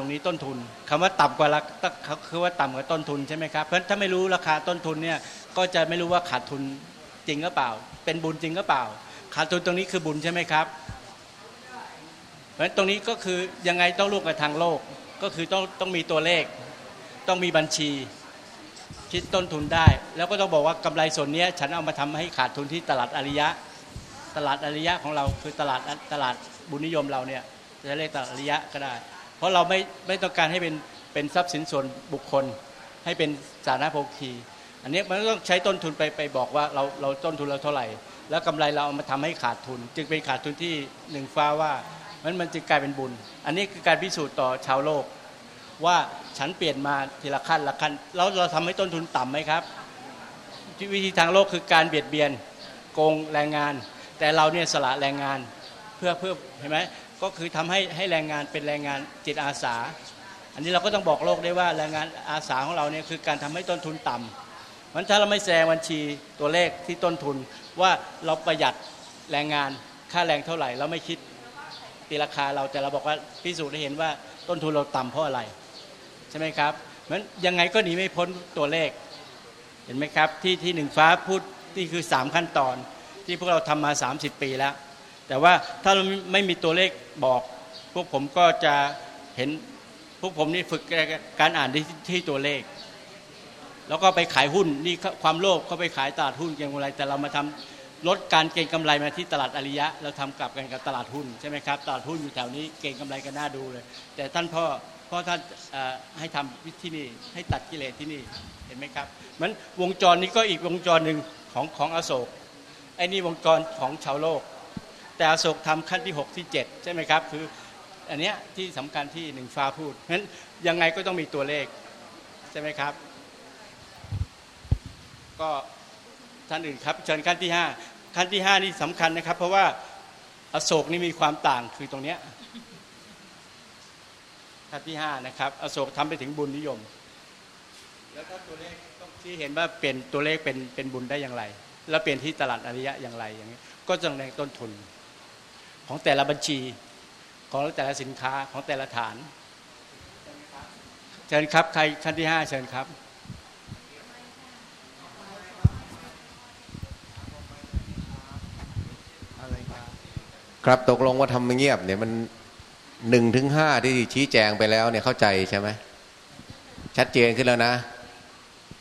ตรงนี้ต้นทุนคำว่าต่ำกว่าราคือว่าต่ำกว่าต้นทุนใช่ไหมครับเพราะถ้าไม่รู้ราคาต้นทุนเนี่ยก็จะไม่รู้ว่าขาดทุนจริงหรือเปล่า เป็นบุญจริงหรือเปล่า ขาดทุนตรงนี้คือบุญใช่ไหมครับ เพราะฉะนั้นตรงนี้ก็คือยังไงต้องร่วมกับทางโลกก็คือต้องต้องมีตัวเลข ต้องมีบัญชี คิดต้นทุนได้ แล้วก็ต้องบอกว่ากำไรส่วนนี้ฉันเอามาทำให้ขาดทุนที่ตลาดอริยะ ตลาดอริยะของเราคือตลาดตลาดบุญนิยมเราเนี่ยจะเรียกตลาดอริยะก็ได้ เพราะเราไม่ไม่ต้องการให้เป็นเป็นทรัพย์สินส่วนบุคคล ให้เป็นสาธารณโภคี อันนี้มันต้องใช้ต้นทุนไปไปบอกว่าเราเราต้นทุนเราเท่าไหร่ แล้วกำไรเราเอามาทำให้ขาดทุน จึงเป็นขาดทุนที่หนึ่งฟ้าว่ามันมันจึงกลายเป็นบุญ อันนี้คือการพิสูจน์ต่อชาวโลก ว่าฉันเปลี่ยนมาทีละขั้นละขั้นแล้วเราทำให้ต้นทุนต่ำไหมครับ วิธีทางโลกคือการเบียดเบียนโกงแรงงาน แต่เราเนี่ยสละแรงงาน เพื่อเพื่อเห็นไหม ก็คือทำให้ให้แรงงานเป็นแรงงานจิตอาสา อันนี้เราก็ต้องบอกโลกได้ว่าแรงงานอาสาของเราเนี่ยคือการทำให้ต้นทุนต่ำมันถ้าเราไม่แสดงบัญชีตัวเลขที่ต้นทุนว่าเราประหยัดแรงงานค่าแรงเท่าไหร่ เราไม่คิดตีราคาเราแต่เราบอกว่าพิสูจน์ได้เห็นว่าต้นทุนเราต่ำเพราะอะไร ใช่ไหมครับมันยังไงก็หนีไม่พ้นตัวเลข เห็นไหมครับที่ที่หนึ่งฟ้าพูดที่คือสามขั้นตอนที่พวกเราทำมา 30 ปีแล้ว แต่ว่าถ้าเราไม่มีตัวเลขบอก พวกผมก็จะเห็นพวกผมนี่ฝึกการอ่านที่ตัวเลข แล้วก็ไปขายหุ้นนี่ความโลภเขาไปขายตลาดหุ้นเก่งกำไร แต่เรามาทำลดการเก็งกำไรมาที่ตลาดอริยะ เราทำกลับกันกับตลาดหุ้นใช่ไหมครับตลาดหุ้นอยู่แถวนี้เก่งกำไรกันน่าดูเลย แต่ท่านพ่อพราะท่านให้ทำที่นี่ให้ตัดกิเลสที่นี่เห็นไหมครับมันวงจรนี้ก็อีกวงจรหนึ่งของของอโศกไอ้นี่วงจรของชาวโลก แต่อโศกทำขั้นที่ 6 ที่ 7 ใช่ไหมครับ คืออันเนี้ยที่สำคัญที่หนึ่งฟ้าพูดงั้นยังไงก็ต้องมีตัวเลข ใช่ไหมครับ ก็ท่านอื่นครับเชิญขั้นที่ 5 ขั้นที่ 5 นี่สำคัญนะครับ เพราะว่าอโศกนี่มีความต่างคือตรงเนี้ยขั้นที่ห้านะครับ อโศกทำไปถึงบุญนิยม แล้วถ้าตัวเลขต้องที่เห็นว่าเปลี่ยนตัวเลขเป็นเป็นบุญได้อย่างไร แล้วเปลี่ยนที่ตลาดอริยะอย่างไรอย่างนี้ก็จะแรงต้นทุน ของแต่ละบัญชีของแต่ละสินค้าของแต่ละฐานเชิญครับใครขั้นที่ห้าเชิญครับครับตกลงว่าทำเงียบเนี่ยมันหนึ่งถึงห้าที่ชี้แจงไปแล้วเนี่ยเข้าใจใช่ไหมชัดเจนขึ้นแล้วนะ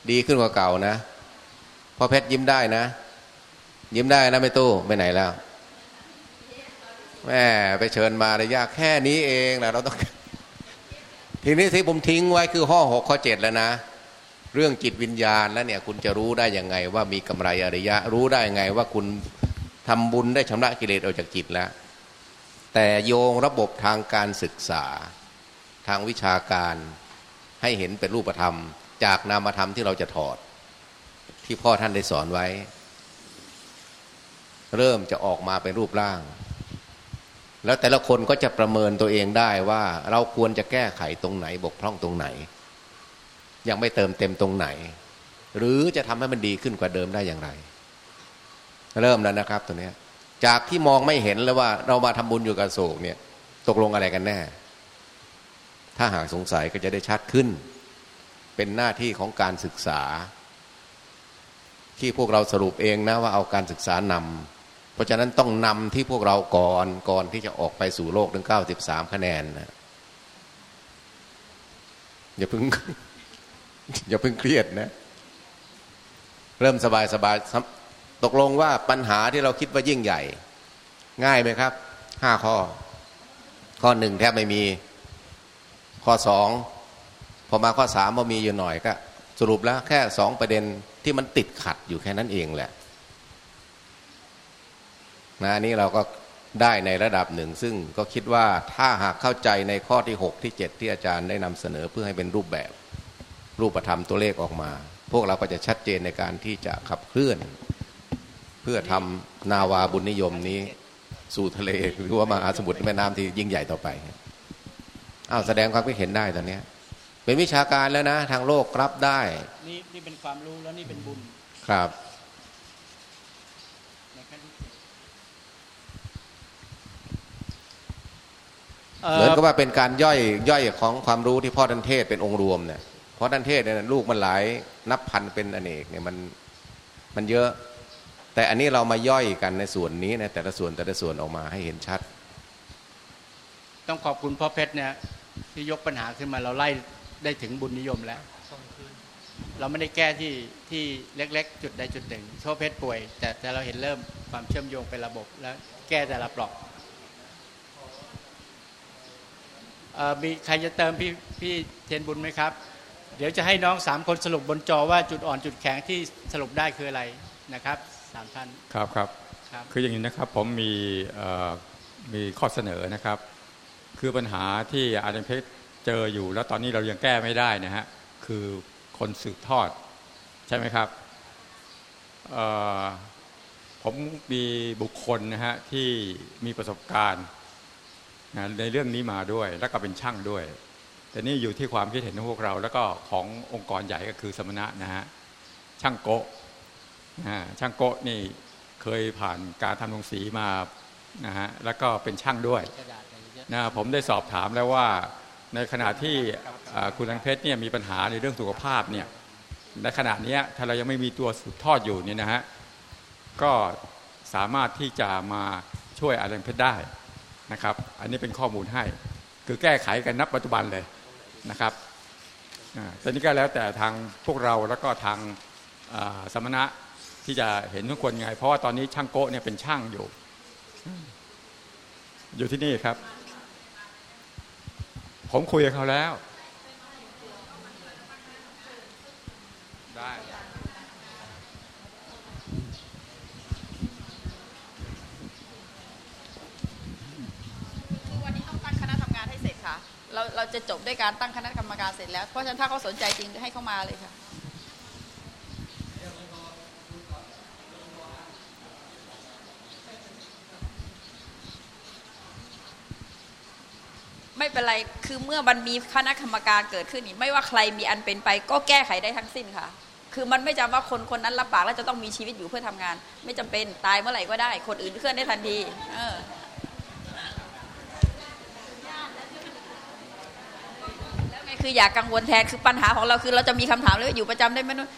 ดีขึ้นกว่าเก่านะพอเพชรยิ้มได้นะ ยิ้มได้นะไม่ตู้ไปไหนแล้ว แม่ไปเชิญมาเลยยากแค่นี้เองนะเราต้อง ทีนี้ที่ผมทิ้งไว้คือข้อหกข้อเจ็ดแล้วนะ เรื่องจิตวิญญาณแล้วเนี่ยคุณจะรู้ได้ยังไงว่ามีกำไรอริยะ รู้ได้ยังไงว่าคุณทำบุญได้ชำระกิเลสออกจากจิตแล้ว แต่โยงระบบทางการศึกษา ทางวิชาการให้เห็นเป็นรูปธรรม จากนามธรรมที่เราจะถอด ที่พ่อท่านได้สอนไว้ เริ่มจะออกมาเป็นรูปร่าง แล้วแต่ละคนก็จะประเมินตัวเองได้ว่า เราควรจะแก้ไขตรงไหนบกพร่องตรงไหน ยังไม่เติมเต็มตรงไหน หรือจะทำให้มันดีขึ้นกว่าเดิมได้อย่างไร เริ่มแล้วนะครับตัวนี้จากที่มองไม่เห็นแล้วว่าเรามาทำบุญอยู่กับโศกเนี่ย ตกลงอะไรกันแน่ ถ้าหากสงสัยก็จะได้ชัดขึ้น เป็นหน้าที่ของการศึกษา ที่พวกเราสรุปเองนะว่าเอาการศึกษานำ ราะฉะนั้นต้องนำที่พวกเราก่อนก่อนที่จะออกไปสู่โลกถึงเก้าสิบสามคะแนนนะอย่าเพิ่งอย่าเพิ่งเครียดนะ เริ่มสบายสบายตกลงว่าปัญหาที่เราคิดว่ายิ่งใหญ่ ง่ายไหมครับห้าข้อ ข้อหนึ่งแทบไม่มีข้อสองพอมาข้อสามพอมีอยู่หน่อยก็ สรุปแล้วแค่สองประเด็นที่มันติดขัดอยู่แค่นั้นเองแหละ นะนี้เราก็ได้ในระดับหนึ่ง ซึ่งก็คิดว่าถ้าหากเข้าใจในข้อที่ 6 ที่ 7 ที่อาจารย์ได้นำเสนอเพื่อให้เป็นรูปแบบ รูปธรรมตัวเลขออกมา พวกเราก็จะชัดเจนในการที่จะขับเคลื่อน เพื่อทำนาวาบุญนิยมนี้สู่ทะเลหรือว่ามหาสมุทรแม่น้ำที่ยิ่งใหญ่ต่อไปอ้าวแสดงความคิดเห็นได้ตอนนี้เป็นวิชาการแล้วนะ ทางโลกรับได้ นี่นี่เป็นความรู้แล้วนี่เป็นบุญครับ เอ่เหมือนอกับว่าเป็นการย่อยย่อยของความรู้ที่พ่อดันเทศเป็นองค์รวมเนี่ยเพราะดันเทศเนี่ยลูกมันหลายนับพันเป็นอเนกเนี่ยมันมันเยอะ แต่อันนี้เรามาย่อยกันในส่วนนี้ในแต่ละส่วนแต่ละส่วนออกมาให้เห็นชัด ต้องขอบคุณพ่อเพชรเนี่ยที่ยกปัญหาขึ้นมาเราไล่ได้ถึงบุญนิยมแล้วเราไม่ได้แก้ที่ที่เล็ก ๆ จุดใดจุดหนึ่งพ่อเพชรป่วย แต่แต่เราเห็นเริ่มความเชื่อมโยงเป็นระบบแล้วแก้แต่ละปลอกเอ่อ มีใครจะเติมพี่พี่เทยนบุญไหมครับ เดี๋ยวจะให้น้องสามคนสรุปบนจอว่าจุดอ่อนจุดแข็งที่สรุปได้คืออะไรนะครับสามท่านครับครับครับคืออย่างนี้นะครับผมมีเอ่อมีข้อเสนอนะครับ คือปัญหาที่อาจารย์เพชรเจออยู่ แล้วตอนนี้เรายังแก้ไม่ได้นะฮะคือคนสืบทอดใช่ไหมครับเอ่อผมมีบุคคลนะฮะที่มีประสบการณ์นะ ในเรื่องนี้มาด้วยแล้วก็เป็นช่างด้วย แต่นี่อยู่ที่ความคิดเห็นของพวกเรา แล้วก็ขององค์กรใหญ่ก็คือสมณะนะฮะช่างโกะช่างโกะนี่เคยผ่านการทำลงสีมานะฮะแล้วก็เป็นช่างด้วยนะผมได้สอบถามแล้วว่าในขณะที่คุณลังเพชรเนี่ยมีปัญหาในเรื่องสุขภาพเนี่ยในขณะนี้ถ้าเรายังไม่มีตัวสืบทอดอยู่เนี่ยนะฮะก็สามารถที่จะมาช่วยอาจารย์เพชรได้ นะครับ อันนี้เป็นข้อมูลให้ คือแก้ไขกันนับปัจจุบันเลยนะครับตอนนี้ก็แล้วแต่ทางพวกเราแล้วก็ทางสมณะที่จะเห็นทุกคนไง เพราะว่าตอนนี้ช่างโกะเนี่ยเป็นช่างอยู่ อยู่ที่นี่ครับ ผมคุยกับเขาแล้ว ได้ คือวันนี้ต้องตั้งคณะทำงานให้เสร็จค่ะ เราจะจบด้วยการตั้งคณะกรรมการเสร็จแล้ว เพราะฉะนั้นถ้าเขาสนใจจริงให้เขามาเลยค่ะไม่เป็นไร คือเมื่อมันมีคณะกรรมการเกิดขึ้นนี่ไม่ว่าใครมีอันเป็นไปก็แก้ไขได้ทั้งสิ้นค่ะ คือมันไม่จำว่าคนคนนั้นรับปากแล้วจะต้องมีชีวิตอยู่เพื่อทำงาน ไม่จำเป็นตายเมื่อไหร่ก็ได้ คนอื่นเคลื่อนได้ทันที เออ แล้วไง คืออย่ากกังวลแทนคือปัญหาของเราคือ เราจะมีคำถามเลยอยู่ประจำได้ไหมนู้น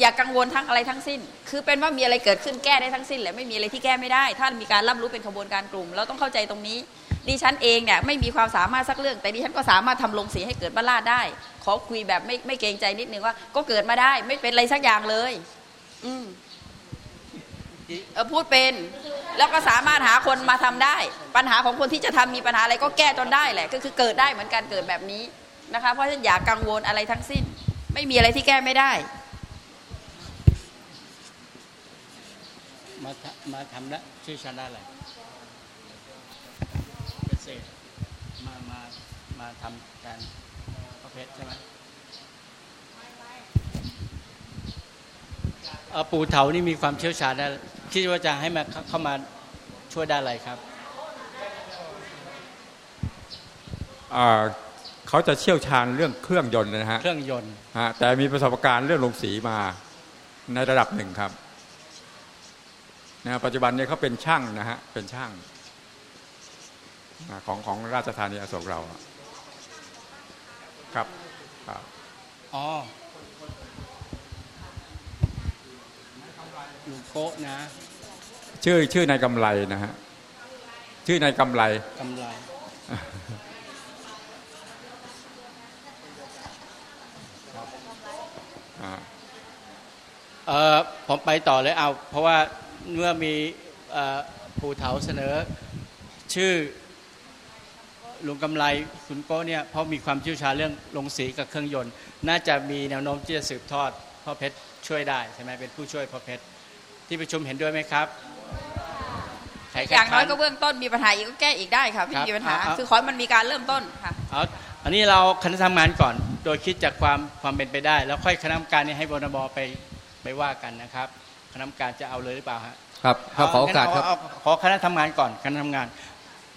อย่ากกังวลทั้งอะไรทั้งสิ้น คือเป็นว่ามีอะไรเกิดขึ้นแก้ได้ทั้งสิ้นแหละไม่มีอะไรที่แก้ไม่ได้ ถ้ามีการรับรู้เป็นขบวนการกลุ่ม เราต้องเข้าใจตรงนี้ ดิฉันเองเนี่ยไม่มีความสามารถสักเรื่อง แต่ดิฉันก็สามารถทำลงสีให้เกิดบ้าลาดได้ ขอคุยแบบไม่ไม่เกรงใจนิดนึงว่า ก็เกิดมาได้ ไม่เป็นอะไรสักอย่างเลย อืมเออพูดเป็นแล้วก็สามารถหาคนมาทำได้ ปัญหาของคนที่จะทำมีปัญหาอะไรก็แก้จนได้แหละ ก็คือเกิดได้เหมือนกันเกิดแบบนี้ นะคะ เพราะฉะนั้นอย่ากังวลอะไรทั้งสิ้น ไม่มีอะไรที่แก้ไม่ได้มาทำมาทำแล้วชื่อชนะอะไรเกษตรมามามาทำการประเภทใช่ไหมเอ่อปู่เถานี่มีความเชี่ยวชาญนะคิดว่าจะให้มาเข้ามาช่วยได้อะไรครับอ่า เขาจะเชี่ยวชาญเรื่องเครื่องยนต์นะฮะเครื่องยนต์ฮะแต่มีประสบการณ์เรื่องลงสีมาในระดับหนึ่งครับนะปัจจุบันนี้เขาเป็นช่างนะฮะเป็นช่างอ่าของของราชธานีอโศกเราอะครับครับอ๋อลุงโกะนะ ชื่อชื่อนายกำไรนะฮะ ชื่อนายกำไรกำไร เออผมไปต่อเลยเอาเพราะว่าเมื่อมีเอ่อปู่เถาเสนอ ชื่อลุงกำไรคุณโก้เนี่ยเพราะมีความเชี่ยวชาญเรื่องลงสีกับเครื่องยนต์ น่าจะมีแนวโน้มที่จะสืบทอดพ่อเพชรช่วยได้ใช่ไหมเป็นผู้ช่วยพ่อเพชรที่ประชุมเห็นด้วยไหมครับใครอย่างน้อยคัดก็ค้เบื้องต้นมีปัญหาอีกก็แก้อีกได้ค่ะไม่ครับมีปัญหาเอาเอาคือขอให้มันมีการเริ่มต้นค่ะเอาอันนี้เราคณะทำงานก่อน โดยคิดจากความความเป็นไปได้ แล้วค่อยคณะกรรมการนี้ให้บนบไป ไปว่ากันนะครับคณะกรรมการจะเอาเลยหรือเปล่าฮะครับครับขอโอกาสครับเเขอคณะทำงานก่อนคณะทำงาน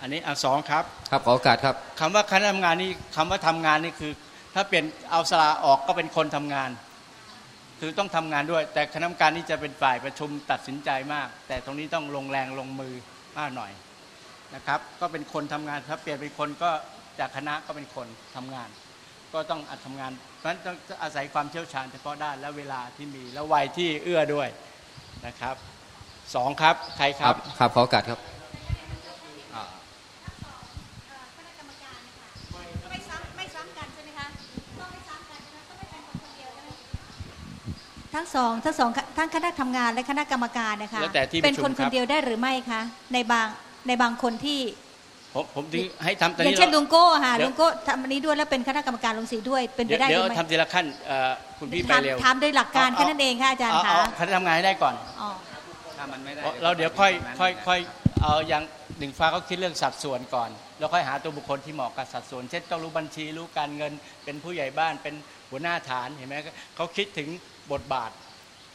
อันนี้อันสองครับครับขอโอกาสครับคำว่าคณะทำงานนี่คำว่าทำงานนี่คือ ถ้าเปลี่ยนเอาสละออกก็เป็นคนทำงาน คือต้องทำงานด้วย แต่คณะกรรมการนี่จะเป็นฝ่ายประชุมตัดสินใจมาก แต่ตรงนี้ต้องลงแรงลงมือมากหน่อยนะครับ ก็เป็นคนทำงานถ้าเปลี่ยนเป็นคนก็จากคณะก็เป็นคนทำงาน ก็ต้องอัดทำงานเพราะฉะนั้นต้องอาศัยความเชี่ยวชาญเฉพาะด้านและเวลาที่มีและวัยที่เอื้อด้วยนะครับสองครับใครครับครับขอโอกาสครับไม่ซ้ำไม่ซ้ำกันใช่ไหมคะต้องไม่ซ้ำกันใช่ไหมต้องไม่เป็นคนคนเดียวใช่ไหมทั้งสองทั้งสองทั้งคณะทำงานและคณะกรรมการนะคะแล้วแต่ที่ประชุมเป็นคนคครับนเดียวได้หรือไม่คะในบางในบางคนที่ ผมผมถึงให้ทำตอนอย่านี้งเช่นลุงโก้ค่ะเดี๋ยวลุงโก้ทำอันนี้ด้วยแล้วเป็นคณะกรรมการลงสีด้วยเป็นไปเดี๋ยวได้หเดี๋ยรืวอไม่ทำทีละขั้นเอ่อคุณพี่ไปถามเร็วถามโดยหลักการแค่นั้นเองค่ะอาจารย์เอคะเคณะทำงานให้ได้ก่อนอ๋อเราเดี๋ยวค่อยค่อยค่อยเอาอย่างหนึ่งฟ้าเขาคิดเรื่องสัดส่วนก่อน แล้วค่อยหาตัวบุคคลที่เหมาะกับสัดส่วน เช่นต้องรู้บัญชีรู้การเงิน เป็นผู้ใหญ่บ้านเป็นหัวหน้าฐานเห็นไหมเขาคิดถึงบทบาท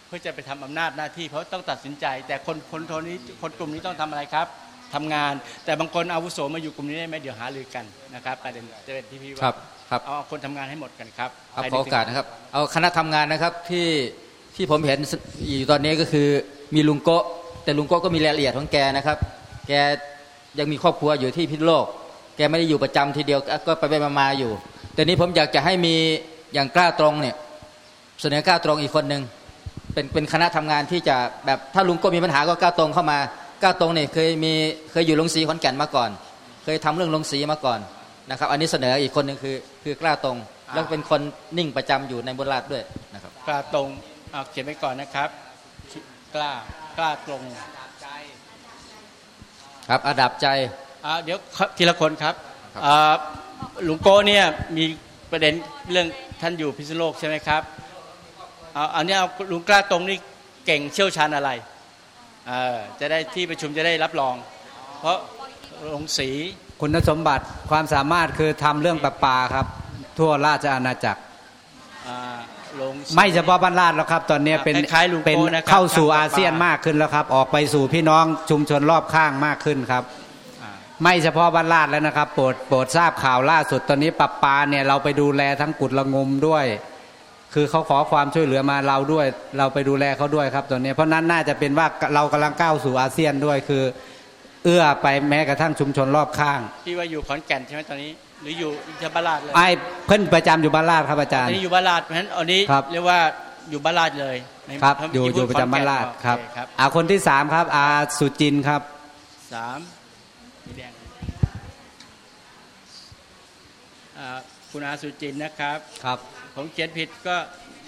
เพื่อจะไปทำอำนาจหน้าที่เพราะต้องตัดสินใจ แต่คนคนคนนี้คนกลุ่มนี้ต้องทำอะไรครับ ทำงาน แต่บางคนอาวุโสมาอยู่กลุ่มนี้ได้ไหมเดี๋ยวหารือกันนะครับประเด็นจะเป็นที่พี่ว่าครับครับเอาคนทำงานให้หมดกันครับครับใคขอโอกาสนะครับ เอาคณะทำงานนะครับที่ที่ผมเห็นอยู่ตอนนี้ก็คือมีลุงโกะแต่ลุงโกะก็มีรายละเอียดของแกนะครับ แกยังมีครอบครัวอยู่ที่พิษณุโลก แกไม่ได้อยู่ประจำทีเดียวก็ก็ไปไปมาๆอยู่ แต่นี้ผมอยากจะให้มีอย่างกล้าตรงเนี่ยเสนอกล้าตรงอีกคนหนึ่งเป็นเป็นคณะทำงานที่จะแบบถ้าลุงโกะมีปัญหาก็กล้าตรงเข้ามา กล้าตรงเนี่ยเคยมีเคยอยู่ลงสีขอนแก่นมาก่อน เคยทำเรื่องลงสีมาก่อนนะครับอันนี้เสนออีกคนหนึ่งคือคือกล้าตรงแล้วเป็นคนนิ่งประจำอยู่ในบนราชด้วยนะครับกล้าตรงเอาเขียนไว้ก่อนนะครับ กล้ากล้าตรงครับอาดับใจอ่าเดี๋ยวทีละคนครับอ่าหลุงโก้เนี่ยมีประเด็นเรื่องท่านอยู่พิษณุโลกใช่ไหมครับเอาอันนี้เอาลุงกล้าตรงนี่เก่งเชี่ยวชาญอะไร เออจะได้ที่ประชุมจะได้รับรอง เพราะลงสีคุณสมบัติความสามารถคือทำเรื่องประปาครับ ทั่วราชอาณาจักรอ่าลงสีไม่เฉพาะบ้านลาดแล้วครับ ตอนนี้เป็นคล้ายๆลุงโก้เป็นนะครับเข้าสู่ทางประปาอาเซียนมากขึ้นแล้วครับ ออกไปสู่พี่น้องชุมชนรอบข้างมากขึ้นครับอ่าไม่เฉพาะบ้านลาดแล้วนะครับ โปรดโปรดทราบข่าวล่าสุดตอนนี้ปรับปาเนี่ยเราไปดูแลทั้งกุดละงมด้วย คือเขาขอความช่วยเหลือมาเราด้วย เราไปดูแลเขาด้วยครับตอนนี้ เพราะนั้นน่าจะเป็นว่าเรากำลังก้าวสู่อาเซียนด้วยคือ เอื้อไปแม้กระทั่งชุมชนรอบข้างที่ว่าอยู่ขอนแก่นใช่ไหมตอนนี้ หรืออยู่อินทรบาลาดเลยไอ้เพิ่นประจำอยู่บ้านลาดครับอาจารตอนย์นี้อยู่บ้านลาดเพราะฉะนั้นอันนี้ครับเรียกว่าอยู่บ้านลาดเลยในครับเมื่อยู่กี้อยู่พูดประจำบ้านลาดขอนแก่นครับโอเครับอาคนที่สามครับ อาสุจินครับสามสีแดงอ่าคุณอาสุจินนะครับครับ ผมเขียนผิดก็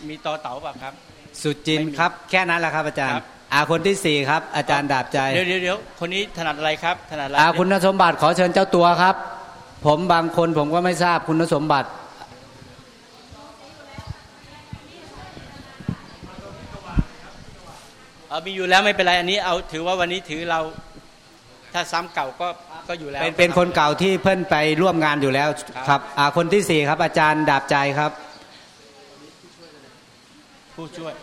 มีต่อเต่าเปล่ะครับ สุจินไม่มีครับ แค่นั้นแหละครับอาจารครัย์บอาคนที่สี่ครับ อาจารย์ดาบใจเดี๋ยวเดี๋ยวเดี๋ยวคนนี้ถนัดอะไรครับ ถนัดอะไรอาคุณสมบัติขอเชิญเจ้าตัวครับ ผมบางคนผมก็ไม่ทราบคุณสมบัติเออมีอยู่แล้วไม่เป็นไรอันนี้เอาถือว่าวันนี้ถือเราถ้าซ้ำเก่าก็ก็อยู่แล้วเป็นเป็นคนเก่าที่เพิ่นไปร่วมงานอยู่แล้วครับครับอาคนที่สี่ครับอาจารย์ดาบใจครับ ผู้ช่วย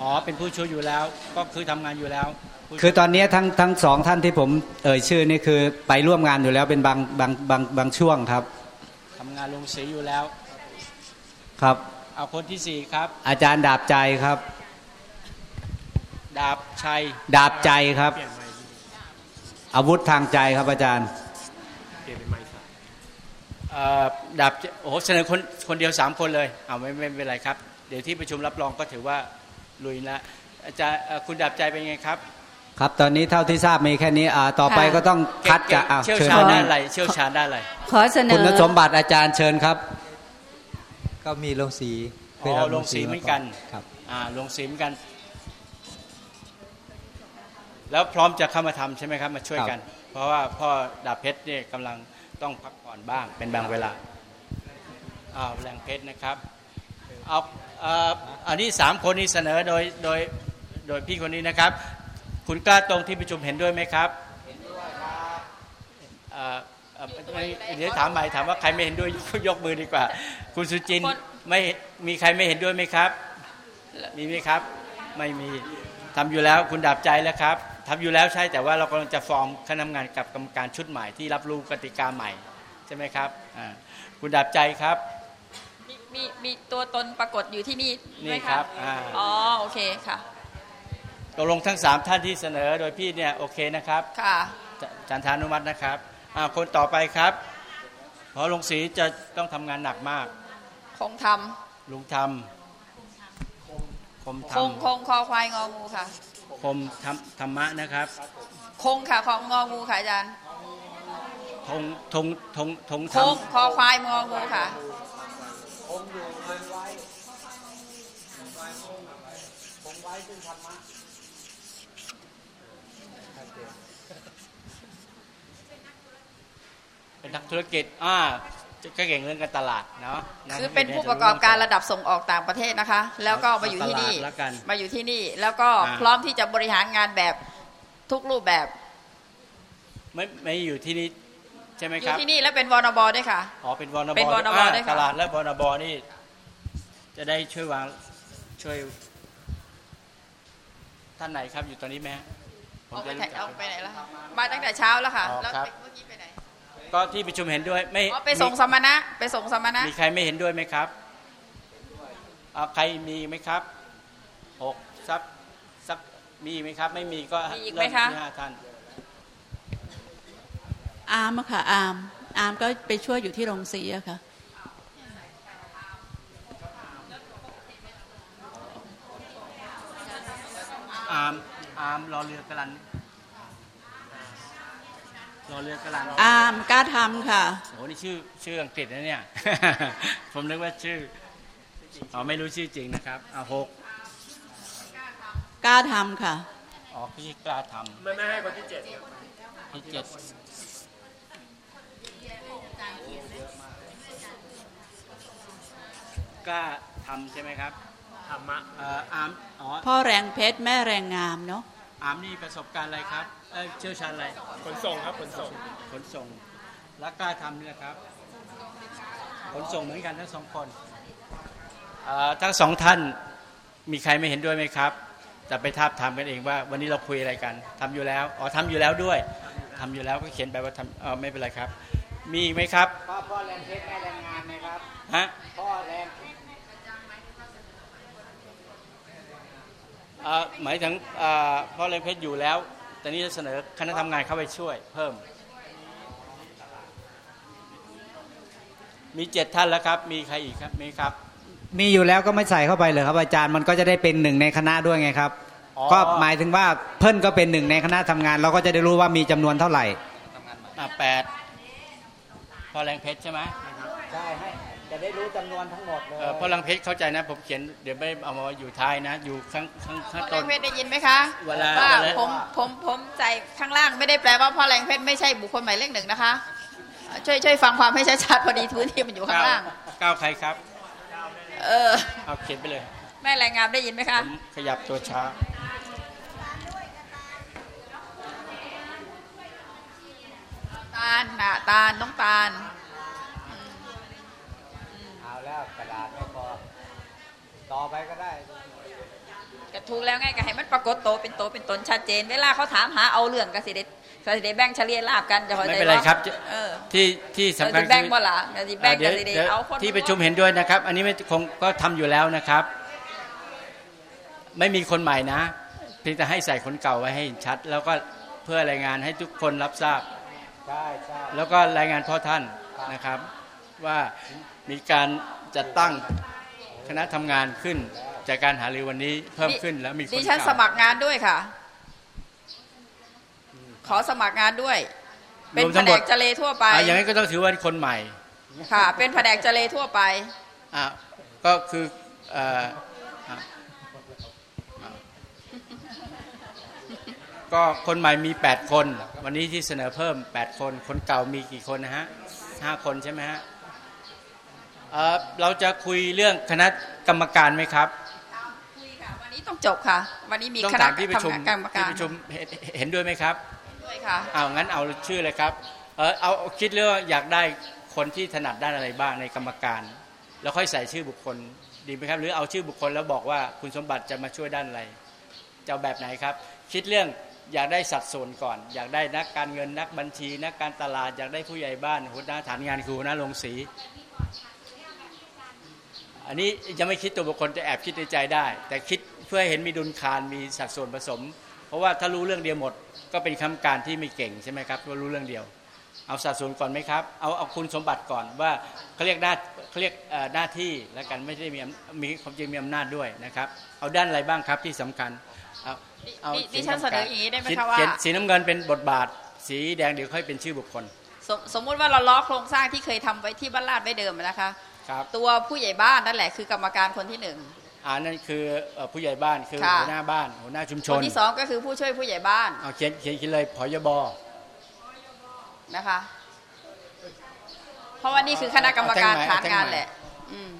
อ๋อเป็นผู้ช่วยอยู่แล้ว ก็คือทำงานอยู่แล้วผู้ช่วยคือตอนนี้ทั้งทั้งสองท่านที่ผมเอ่ยชื่อนี่คือไปร่วมงานอยู่แล้วเป็นบางบางบางบางช่วงครับทำงานลงสีอยู่แล้ว ครับเอาคนที่สี่ครับ อาจารย์ดาบใจครับ ดาบชัย ดาบใจครับ อาวุธทางใจครับอาจารย์เอ่อดาบโอ้โหเสนอคนคนเดียวสามคนเลยเอาไม่ไม่ไม่เป็นไรครับ เดี๋ยวที่ประชุมรับรองก็ถือว่าลุยละอาจารย์เอ่อคุณดาบใจเป็นไงครับ ครับตอนนี้เท่าที่ทราบมีแค่นี้อ่าต่อไปค่ะก็ต้องคัดเก่กับงอ่าเชี่ยวเชิญชาญคด้ารับนอะไรเชี่ยวชาญด้านอะไรขอเสนอคุณสมบัติอาจารย์เชิญครับ ก็มีลงสีอ๋อลงสีเหมือนกันครับอ่าลงสีเหมือนกัน แล้วพร้อมจะเข้ามาทำใช่ไหมครับมาช่วยกัน เพราะว่าพ่อดาบเพชรเนี่ยกำลังต้องพักผ่อนบ้างเป็นบางเวลาอ้าวแรงเพชรนะครับเอาเอ่ออันนี้สามคนนี้เสนอโดยโดยโดยพี่คนนี้นะครับ คุณกล้าตรงที่ประชุมเห็นด้วยไหมครับเห็นด้วยครับเดี๋ยวถามใหม่ถามว่าใครไม่เห็นด้วยยกมือดีกว่า คุณสุจินต์ไม่มีใครไม่เห็นด้วยไหมครับ มีไหมครับ ไม่มีทำอยู่แล้วคุณดับใจแล้วครับทำอยู่แล้วใช่แต่ว่าเรากำลังจะฟอร์มคณะทำงานกับกรรมการชุดใหม่ที่รับรู้กติกาใหม่ใช่ไหมครับอ่าคุณดับใจครับ มีมีมีตัวตนปรากฏอยู่ที่นี่นี่ด้วยครับอ่า อ๋อโอเคค่ะ ตกลงทั้งสามท่านที่เสนอโดยพี่เนี่ยโอเคนะครับค่ะเสจันทานุมัตินะครับอ่าคนต่อไปครับเพราะลงศรีจะต้องทำงานหนักมาก คงทลุงทำคมำทคงคงคอควายงองูค่ะำคมทำธรรมะนะครับคงค่ะของงองูค่ะอาจารย์ทงทงทงทงคธรรมงคอควายงองูค่ะ เป็นนักธุรกิจอ่าก็เก่งเรื่องการตลาดเนาะะคือเป็นผู้ประกอบการระดับส่งออกต่างประเทศนะคะ แล้วก็มาอยู่ที่นี่ตลาดแล้วกันมาอยู่ที่นี่ แล้วก็อ่าพร้อมที่จะบริหารงานแบบทุกรูปแบบไม่ไม่อยู่ที่นี่ ใช่ไหมอคยู่รับที่นี่และเป็นวนบด้วยค่ะอ๋อเป็นวนบเป็นวนบอ่าด้วยค่ะตลาดและวนบนี่ จะได้ช่วยวางช่วย ท่านไหนครับอยู่ตอนนี้ไหมฮะผมเอาไปจะไหนรู้จักเอาไปไหนแล้วคะมาตั้งแต่เช้าแล้วค่ะอ๋อแล้วครับเมื่อกี้ไปไหนก็ที่ประชุมเห็นด้วยไม่อ๋อไปส่งสมณะไปส่งสมณะ มีใครไม่เห็นด้วยไหมครับเอาใครมีไหมครับหกสักสักมีไหมครับ ไม่มีก็มีอีกไหมคะเริ่ที่ห้าท่าน อาร์มอะค่ะ อาร์มอาร์มก็ไปช่วยอยู่ที่โรงสีอะค่ะ อาร์มอาร์มรอเรือกระลันรอเรือกระลันอาร์มกล้าทำค่ะโอ้โหนี่ชื่อชื่ออังกฤษนะเนี่ย ผมนึกว่าชื่ออ๋อไม่รู้ชื่อจริงนะครับอ่าหกกล้าทำค่ะ อ๋อพี่กล้าทำไม่ไม่ให้คนที่เจ็ดที่เจ็ด กล้าทำใช่ไหมครับธรรมะเอ่ออาร์มอ๋อพ่อแรงเพชรแม่แรงงามเนาะอาร์มนี่ประสบการณ์อะไรครับเอ้ยเชี่ยวชาญอะไรขนส่งครับขนส่งขนส่งแล้วกล้าทำนี่นะครับขนส่งเหมือนกันทั้งสองคนเอ่อทั้งสองท่านมีใครไม่เห็นด้วยไหมครับจะไปทาบทามกันเองว่า วันนี้เราคุยอะไรกันทำอยู่แล้วอ๋อทำอยู่แล้วด้วยทำอยู่แล้วก็เขียนไปว่าทำเออไม่เป็นไรครับ มีอีกไหมครับพ่อพ่อแรงเพชรแม่แรงงานนะครับฮะพ่อแรงเอ่ หมายถึงเอ่อพ่อเลี้ยงเพชรอยู่แล้ว แต่นี้จะเสนอคณะทำงานเข้าไปช่วยเพิ่ม มีเจ็ดท่านแล้วครับ มีใครอีกครับมีครับ มีอยู่แล้วก็ไม่ใส่เข้าไปเลยครับอาจารย์มันก็จะได้เป็นหนึ่งในคณะด้วยไงครับอ๋อก็หมายถึงว่าเพิ่นก็เป็นหนึ่งในคณะทำงาน เราก็จะได้รู้ว่ามีจำนวนเท่าไหร่อะแปดพ่อแรงเพชรใช่ไหมใช่ให้ จะได้รู้จำนวนทั้งหมดเลยเออพ่อแรงเพชรเข้าใจนะ ผมเขียนเดี๋ยวไม่เอามาอยู่ท้ายนะ อยู่ข้างข้างข้างพ่อแรต้งนเพชรได้ยินไหมคะเวลาว่าเวลาผมผมผมใจข้างล่างไม่ได้แปลว่าพ่อแรงเพชรไม่ใช่บุคคลหมายเลขหนึ่งนะคะ ช่วยช่วยฟังความให้ชัดๆพอดีพื้นที่มันอยู่ข้างล่างเก้าใครครับ เออเอาเขียนไปเลย แม่แรงงามได้ยินไหมคะผมขยับตัวช้าตาลน่ะตาลต้องตาลเอา แล้วกระดาษไม่พอต่อไปก็ได้กระทูกแล้วไงก็ให้มันปรากฏโตวเป็นโตวเป็นตนชัดเจน เวลาเขาถามหาเอาเรื่องกสิเดกสิเดแบ่งเฉลี่ยลาบกันจะเข้าใจไม่เป็นไรครับเออที่ที่สำคัญจะแบ่งคือบ่ล่ะจะแบ่งเดี๋กยวสิเดเดี๋ยวเอาคนที่ประชุมเห็นด้วยนะครับ อันนี้ไม่คงก็ทำอยู่แล้วนะครับ ไม่มีคนใหม่นะเพียงแต่ให้ใส่คนเก่าไว้ให้ชัด แล้วก็เพื่อรายงานให้ทุกคนรับทราบใช่ใช่แล้วก็รายงานพ่อท่านนะครับ ว่ามีการ จัดตั้งคณะทำงานขึ้น จากการหารือวันนี้เพิ่มขึ้นแล้วมีคนดิฉันเก่าสมัครงานด้วยค่ะ ขอสมัครงานด้วย เป็นรวมแผทั้งนหมกดเจเลทั่วไปอะอย่างนั้นก็ต้องถือว่าเป็นคนใหม่ ค่ะ เป็นแผนกเจเลทั่วไปอะก็คือเอ่ออะอะก็คนใหม่มี 8 คน วันนี้ที่เสนอเพิ่ม 8 คน คนเก่ามีกี่คนนะฮะห้าคนใช่ไหมฮะ เอ่อเราจะคุยเรื่องคณะกรรมการไหมครับคุยค่ะวันนี้ต้องจบค่ะ วันนี้มีต้องคณะถามที่ประชุมทำงานกรรมที่การประชุมเห็นเห็นด้วยไหมครับด้วยค่ะเอางั้นเอาชื่อเลยครับเออเอาเอาคิดเรื่องว่าอยากได้คนที่ถนัดด้านอะไรบ้างในกรรมการ แล้วค่อยใส่ชื่อบุคคลดีไหมครับ หรือเอาชื่อบุคคลแล้วบอกว่าคุณสมบัติจะมาช่วยด้านอะไรจะเอาแบบไหนครับ คิดเรื่องอยากได้สัดส่วนก่อน อยากได้นักการเงินนักบัญชี นักการตลาดอยากได้ผู้ใหญ่บ้านหัวหน้าฐานงานครูนะลงสี อันนี้ยังไม่คิดตัวบุคคลจะแอบคิดในใจได้ แต่คิดเพื่อให้เห็นมีดุลคารมีสัดส่วนผสม เพราะว่าถ้ารู้เรื่องเดียวหมด ก็เป็นคำการที่ไม่เก่งใช่ไหมครับก็รู้เรื่องเดียว เอาสัดส่วนก่อนไหมครับ เอาเอาคุณสมบัติก่อนว่าเขาเรียกหน้าเขาเรียกเอ่อหน้าที่แล้วกันไม่ได้มีอำมีความจริงมีอำนาจด้วยนะครับ เอาด้านอะไรบ้างครับที่สำคัญเอาเอาดิดิฉันเสนออย่างนี้ได้ไหมสีคะว่าเขียนสีน้ำเงินเป็นบทบาท สีแดงเดี๋ยวค่อยเป็นชื่อบุคคลสมสมมุติว่าเราล้อโครงสร้างที่เคยทำไว้ที่บ้านลาดไว้เดิมนะคะ ครับตัวผู้ใหญ่บ้านนั่นแหละคือกรรมการคนที่หนึ่งอ่านั่นคือเอ่อผู้ใหญ่บ้านคือค่ะ หัวหน้าบ้านหัวหน้าชุมชคนนที่สองก็คือผู้ช่วยผู้ใหญ่บ้านเอาเขียนเขียนเขียนเลยพยบนะคะ เพราะว่านี่คือคณะกรรมการเอาแท่งไหนฐานงานเอาแท่งไหนแหละอืม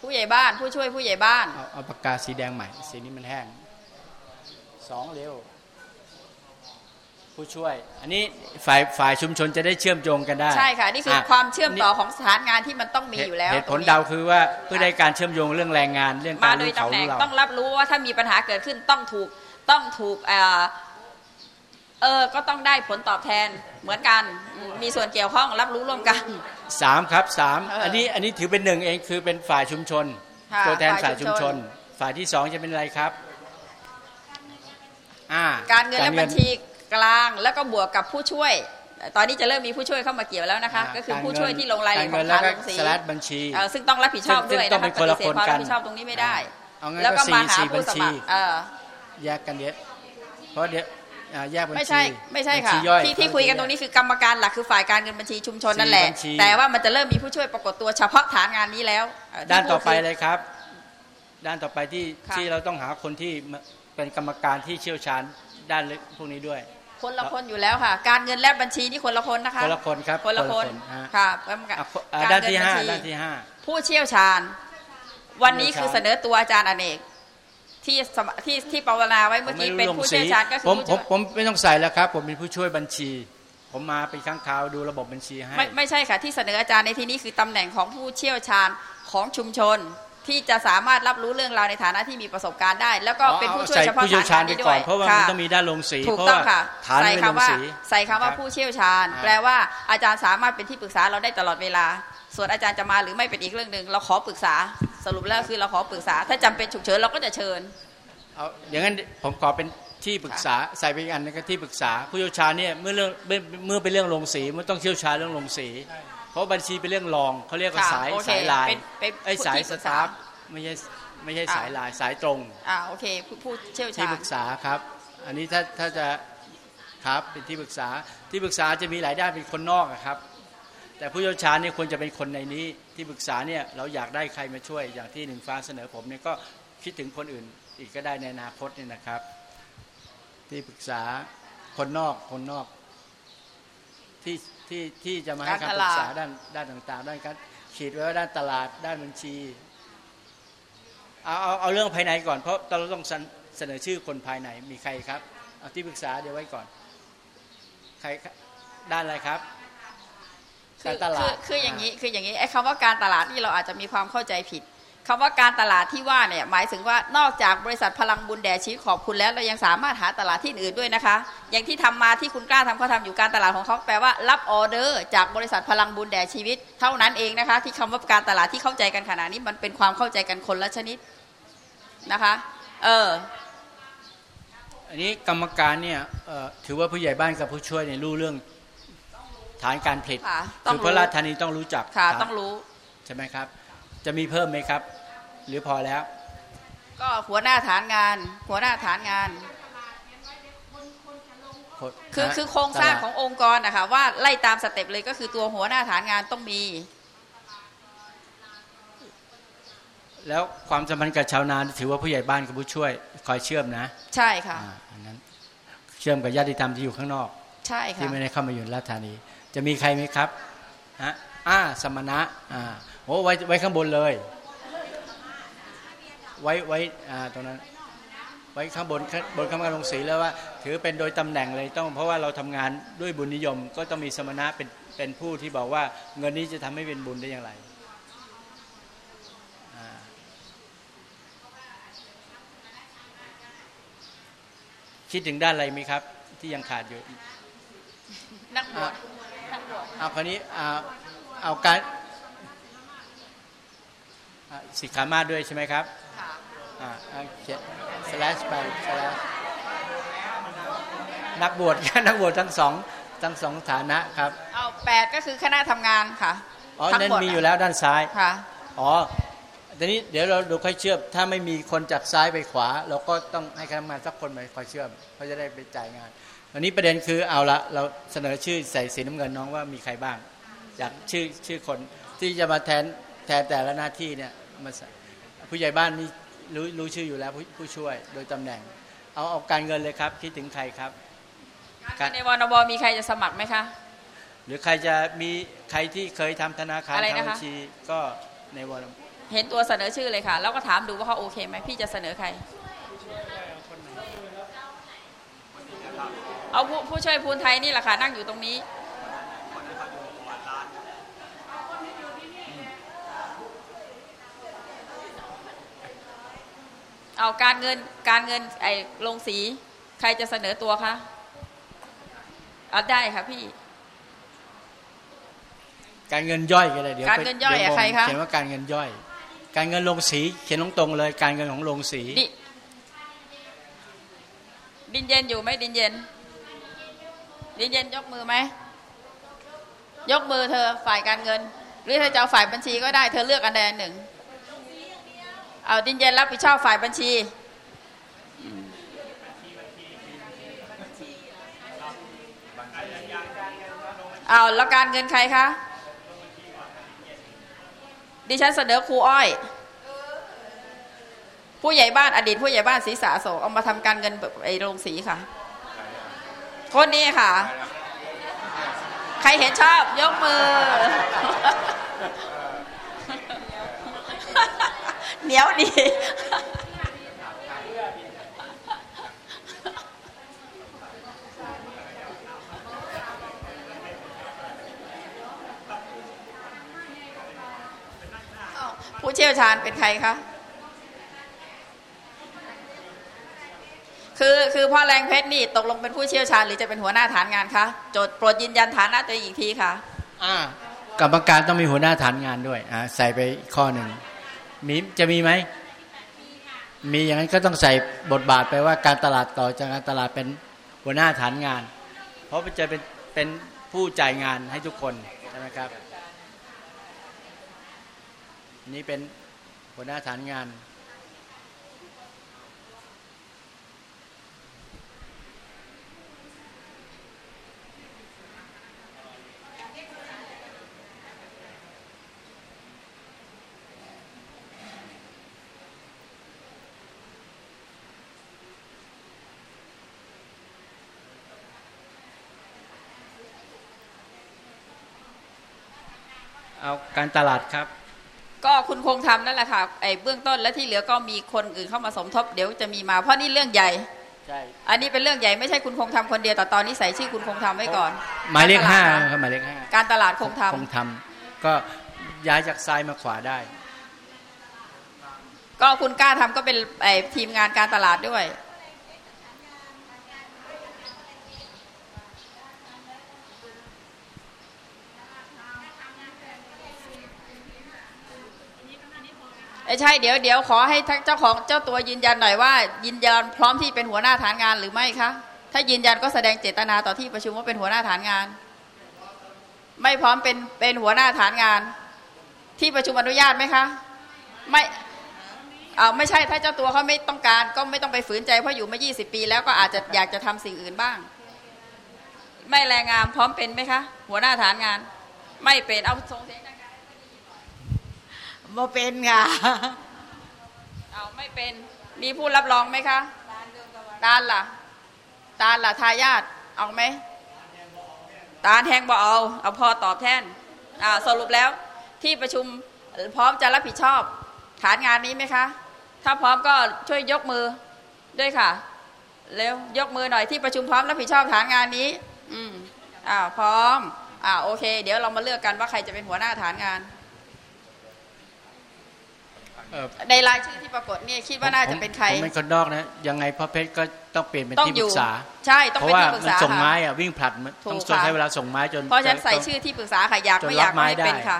ผู้ใหญ่บ้านผู้ช่วยผู้ใหญ่บ้าน เอาเอาปากกาสีแดงใหม่สีนี้มันแห้งสองเร็ว ผู้ช่วย อันนี้ฝ่ายฝ่ายชุมชนจะได้เชื่อมโยงกันได้ ใช่ค่ะ นี่คืออะความเชื่อมต่อของสถานงานที่มันต้องมีอยู่แล้วเหตุผลตรงนี้เดาคือว่าเพื่อได้การเชื่อมโยงเรื่องแรงงานเรื่องกามารโดรู้ยเขาตำแหน่รู้งเราต้องรับรู้ว่าถ้ามีปัญหาเกิดขึ้นต้องถูกต้องถูกเอ่อเออก็ต้องได้ผลตอบแทนเหมือนกันอืมมีส่วนเกี่ยวข้องรับรู้ร่วมกันสามครับสามเอออัอันนี้อันนี้ถือเป็นหนึ่งเองคือเป็นฝ่ายชุมชนค่ะตัวแทนฝ่าฝ่ายยชุชุมมชชนนฝ่ายที่สองจะเป็นอะไรครับอ่าการเงินและบัญชี กลางแล้วก็บวกกับผู้ช่วย ตอนนี้จะเริ่มมีผู้ช่วยเข้ามาเกี่ยวแล้วนะคะาก็คือารผู้ช่วยที่ลงรายละเอียดขกองแล้ฐาวนก็ลงสีสลัดบัญชีเอ่อซึ่งต้องรับผิดชอบซึ่งด้วยต้องนะเป็คะนคนละปฏิเสธคนความกัรับนผิดชอบตรงนี้ไม่ได้เอางั้นแล้วก็ก็มาสี่หาสี่ผู้บัญสชีมัครเออแยกกันเยอะเพราะเดี๋ยวอ่าแยกบัญชีไม่ใช่ไม่ใช่ค่ะบัญชีย่อยที่ที่คุยกันตรงนี้คือกรรมการหลักคือฝ่ายการเงินบัญชีชุมชนนั่นแหละบัญชีแต่ว่ามันจะเริ่มมีผู้ช่วยปรากฏตัวเฉพาะฐานงานนี้แล้วเที่ด้านต่อไปพูคืเลยครับ ด้านต่อไปที่ค่ะที่เราต้องหาคนที่มาเป็นกรรมการที่เชี่ยวชาญด้านพวกนี้ด้วย คนละคนอยู่แล้วค่ะ การเงินและบัญชีนี่คนละคนนะคะ คนละคนครับ คนละคนฮะค่ะกรรมการอะอะการด้านเงิที่บัญห้าชีด้านที่ห้าผู้เชี่ยวชาญ วันนี้เชี่คืยวอชาญเสนอตัวอาจารย์อเนกที่สมที่ที่ปรารณาไว้เมื่อกี้ผมไเป็นผู้เชี่ยวชาญก็คืผอมผู้ผมช่วยผมไม่ต้องใส่แล้วครับ ผมเป็นผู้ช่วยบัญชี ผมมาเป็นข้างคราวดูระบบบัญชีให้ไม่ไม่ใช่ค่ะที่เสนออาจารย์ในที่นี้คือตำแหน่งของผู้เชี่ยวชาญของชุมชน ที่จะสามารถรับรู้เรื่องราวในฐานะที่มีประสบการณ์ได้ แล้วก็เป็นผู้ช่วยใส่เฉพาะผู้เชี่ยวชาญไปฐนงก่อนด้วเพราะว่าค่มันต้องมีด้านลงสีถูกเพราะต้องว่าค่ะฐานใส่เป็นลงคำว่าสีใส่คำว่ารับผู้เชี่ยวชาญอ่าแปลว่าอาจารย์สามารถเป็นที่ปรึกษาเราได้ตลอดเวลา ส่วนอาจารย์จะมาหรือไม่เป็นอีกเรื่องหนึ่งเราขอปรึกษาสรุปแล้วคือเราขอปรึกษา ถ้าจำเป็นฉุกเฉินเราก็จะเชิญเอาอย่างนั้นผมขอเป็นที่ปรึกษาใส่ไปอีกอันนึงก็ที่ปรึกษาผู้เชี่ยวชาญเนี่ยเมื่อเรื่องเมื่อเมื่อเป็นเรื่องลงสีมันต้องเชี่ยวชาญเรื่องลงสีเพ ราะบัญชีเป็นเรื่องรองเขาเรียกว่าค่ะสายโอเคสายลายเป็นเป็นไอ้ยผู้สายที่สปรึกษาตาฟไม่ใช่ไม่ใช่อ่าสายลายสายตรงอ่าโอเคผู้ผู้เชี่ยวชาที่ญปรึกษาครับ อันนี้ถ้าถ้าจะครับเป็นที่ปรึกษาที่ปรึกษาจะมีหลายด้านเป็นคนนอกอะครับ แต่ผู้เชี่ยวชาญเนี่ยควรจะเป็นคนในนี้ที่ปรึกษาเนี่ยเราอยากได้ใครมาช่วยอย่างที่หนึ่งฟ้าเสนอผมเนี่ยก็คิดถึงคนอื่นอีกก็ได้ในอนาคตเนี่ยนะครับ ที่ปรึกษาคนนอกคนนอกที่ ที่ที่จะมาให้การคำตปรึลาดกษาด้านด้านต่างๆ ด้านการขีดไว้ว่าด้านตลาดด้านบัญชีเอาเอาเอาเรื่องภายในก่อนเพราะเราต้องเสนเสนอชื่อคนภายในมีใครครับเอาที่ปรึกษาเดี๋ยวไว้ก่อนใครครับด้านอะไรครับคืกาอรตลาคือดคืออย่างนี้คืออย่างนี้ไอ้คำว่าการตลาดนี่เราอาจจะมีความเข้าใจผิด คำว่าการตลาดที่ว่าเนี่ยหมายถึงว่านอกจากบริษัทพลังบุญแด่ชีวิตขอบคุณแล้ว เรายังสามารถหาตลาดที่อื่นด้วยนะคะ อย่างที่ทำมาที่คุณกล้าทำเขาทำอยู่การตลาดของเขาแปลว่ารับออเดอร์ จากบริษัทพลังบุญแด่ชีวิต เท่านั้นเองนะคะ ที่คำว่าการตลาดที่เข้าใจกันขนาดนี้มันเป็นความเข้าใจกันคนละชนิดนะคะเอออันนี้กรรมการเนี่ยเอ่อถือว่าผู้ใหญ่บ้านกับผู้ช่วยเนี่ยรู้เรื่องฐานการผลิตค่ะต้อคืงอพระราชธานีต้องรู้จักค่ะฐานต้องรู้ใช่ไหมครับ จะมีเพิ่มไหมครับ หรือพอแล้ว ก็หัวหน้าฐานงาน หัวหน้าฐานงาน คือฮะคือโครงสร้างตลดขององค์กรนะคะว่าไล่ตามสเต็ปเลยก็คือตัวหัวหน้าฐานงานต้องมี แล้วความสัมพันธ์กับชาวนาถือว่าผู้ใหญ่บ้านกับผู้ช่วย คอยเชื่อมนะ ใช่ค่ะอ่าอันนั้นเชื่อมกับญาติธรรมที่อยู่ข้างนอก ใช่ค่ะที่ไม่ได้เข้ามาอยู่ในราชธานี จะมีใครไหมครับฮะอ่าสมณะอ่าโอ้ไว้ไว้ข้างบนเลย ไว้ไว้ตรงนั้นไว้ข้างบนบนข้างบนลงสีแล้วว่า ถือเป็นโดยตำแหน่งเลยต้อง เพราะว่าเราทำงานด้วยบุญนิยม ก็ต้องมีสมณะเป็นเป็นผู้ที่บอกว่า เงินนี้จะทำให้เป็นบุญได้อย่างไรคิดถึงด้านอะไรไหมครับ ที่ยังขาดอยู่นักบวชเอาคราวนี้เอาเอาการสิกขามาด้วยใช่ไหมครับ อ่าเอาเขียน slash ไป slash นักบวชนักบวชทั้งสองทั้งสองฐานะครับ เอาแปดก็คือคณะทำงานค่ะ อ๋อทั้งนั่นหดมีอยู่แล้วด้านซ้าย ค่ะ อ๋อทีนี้เดี๋ยวเราดูค่อยเชื่อม ถ้าไม่มีคนจากซ้ายไปขวา เราก็ต้องให้คณะทำงานสักคนมาคอยเชื่อมเขาจะได้ไปจ่ายงานวันนี้ประเด็นคือเอาละเราเสนอชื่อใส่สีน้ำเงินน้องว่ามีใครบ้างอยากชื่อชื่อคนที่จะมาแทนแทนแต่ละหน้าที่เนี่ยมาใส่ผู้ใหญ่บ้านนี่ รู้รู้ชื่ออยู่แล้วผู้ผู้ช่วยโดยตำแหน่ง เอาเอาการเงินเลยครับ คิดถึงใครครับ การในวนบมีใครจะสมัครไหมคะ หรือใครจะมีใครที่เคยทำธนาคารอะไรนะคะทำบัญชีก็ในวรเห็นตัวเสนอชื่อเลยค่ะ แล้วก็ถามดูว่าเขาโอเคไหมพี่จะเสนอใคร เอาผู้ผู้ช่วยพูนไทยนี่แหละค่ะนั่งอยู่ตรงนี้ เอาการเงินการเงินไอ้ลงสีใครจะเสนอตัวคะเอาได้ค่ะพี่ การเงินย่อยกันเลยเดี๋ยวการเงินย่อยดี๋วอะผมใครคะเขียนว่าการเงินย่อย การเงินลงสีเขียนตรงๆเลย การเงินของลงสีดิดินเย็นอยู่ไหมดินเย็น ดินเย็นยกมือไหมยกมือเธอฝ่ายการเงิน หรือเธอจะเอาฝ่ายบัญชีก็ได้เธอเลือกอันใดอันหนึ่ง เอาดินเย็นรับผิดชอบฝ่ายบัญชีอืมเอาแล้วการเงินใครคะ ดิฉันเสนอครูอ้อย ผู้ใหญ่บ้านอดีตผู้ใหญ่บ้านศรีสาโศกเอามาทำการเงินแบบไอ้โรงสีค่ะ คนนี้ค่ะ ใครเห็นชอบยกมือ เหนียวดี ผู้เชี่ยวชาญเป็นใครคะ คือคือพ่อแรงเพชรนี่ตกลงเป็นผู้เชี่ยวชาญหรือจะเป็นหัวหน้าฐานงานคะ โจทย์โปรดยืนยันฐานะตัวเองอีกทีค่ะ อ่ากรรมการต้องมีหัวหน้าฐานงานด้วยอ่าใส่ไปข้อหนึ่ง มีจะมีไหมมีอย่างนั้นก็ต้องใส่บทบาทไปว่าการตลาดต่อจากการตลาดเป็นหัวหน้าฐานงาน เพราะมันจะเป็นเป็นผู้จ่ายงานให้ทุกคนใช่ไหมครับ นี่เป็นหัวหน้าฐานงาน เอาการตลาดครับ ก็คุณคงทำนั่นแหละค่ะไอ้เบื้องต้นและที่เหลือก็มีคนอื่นเข้ามาสมทบเดี๋ยวจะมีมาเพราะนี่เรื่องใหญ่ใช่อันนี้เป็นเรื่องใหญ่ไม่ใช่คุณคงทำคนเดียวแต่ตอนนี้ใส่ชื่อคุณคงทำไว้ก่อน หมายเลขห้าการตลดครับหมายเลขห้าการตลาดคงทำคงทำก็ย้ายจากซ้ายมาขวาได้ ก็คุณกล้าทำก็เป็นไอ้ทีมงานการตลาดด้วย ใช่เดี๋ยวเดี๋ยวขอให้ทั้งเจ้าของเจ้าตัวยืนยันหน่อยว่า ยืนยันพร้อมที่เป็นหัวหน้าฐานงานหรือไม่คะถ้ายืนยันก็แสดงเจตนาต่อที่ประชุมว่าเป็นหัวหน้าฐานงาน ไม่พร้อมเป็นเป็นหัวหน้าฐานงาน ที่ประชุมอนุญาตไหมคะ ไม่เอาไม่ใช่ถ้าเจ้าตัวเขาไม่ต้องการ ก็ไม่ต้องไปฝืนใจเพราะอยู่มา 20 ปี แล้วก็อาจจะอยากจะทำสิ่งอื่นบ้าง ไม่แรงงานพร้อมเป็นไหมคะ หัวหน้าฐานงาน ไม่เป็นเอาทรงเสียง บ่เป็นค่ะ เอาไม่เป็น มีผู้รับรองไหมคะตาลล่ะ ตาลล่ะทายาทเอาไหม ตาลแทงบ่เอา เอาพอตอบแทนอ่าสรุปแล้วที่ประชุมพร้อมจะรับผิดชอบฐานงานนี้ไหมคะ ถ้าพร้อมก็ช่วยยกมือด้วยค่ะ เร็วยกมือหน่อยที่ประชุมพร้อมรับผิดชอบฐานงานนี้ อืมอ่าพร้อมอ่าโอเค เดี๋ยวเรามาเลือกกันว่าใครจะเป็นหัวหน้าฐานงาน ในรายชื่อที่ปรากฏเนี่ยคิดว่าน่าจะเป็นใครผมเป็นคนนอกนะยังไงพ่อเพชรก็ต้องเปลี่ยนเป็นต้องที่อปรึยู่กษาใช่ต้องเพเป็นราะว่าที่ปรึกมันษาส่งไม้ค่ะอะวิ่งผลัดมันถูกต้องค่ะใช้เวลาส่งไม้จนเพราะฉะนั้นใส่ต้องชื่อที่ปรึกษาค่ะอยากจนไม่อยากรับไม้ไม่ให้เป็นได้ค่ะ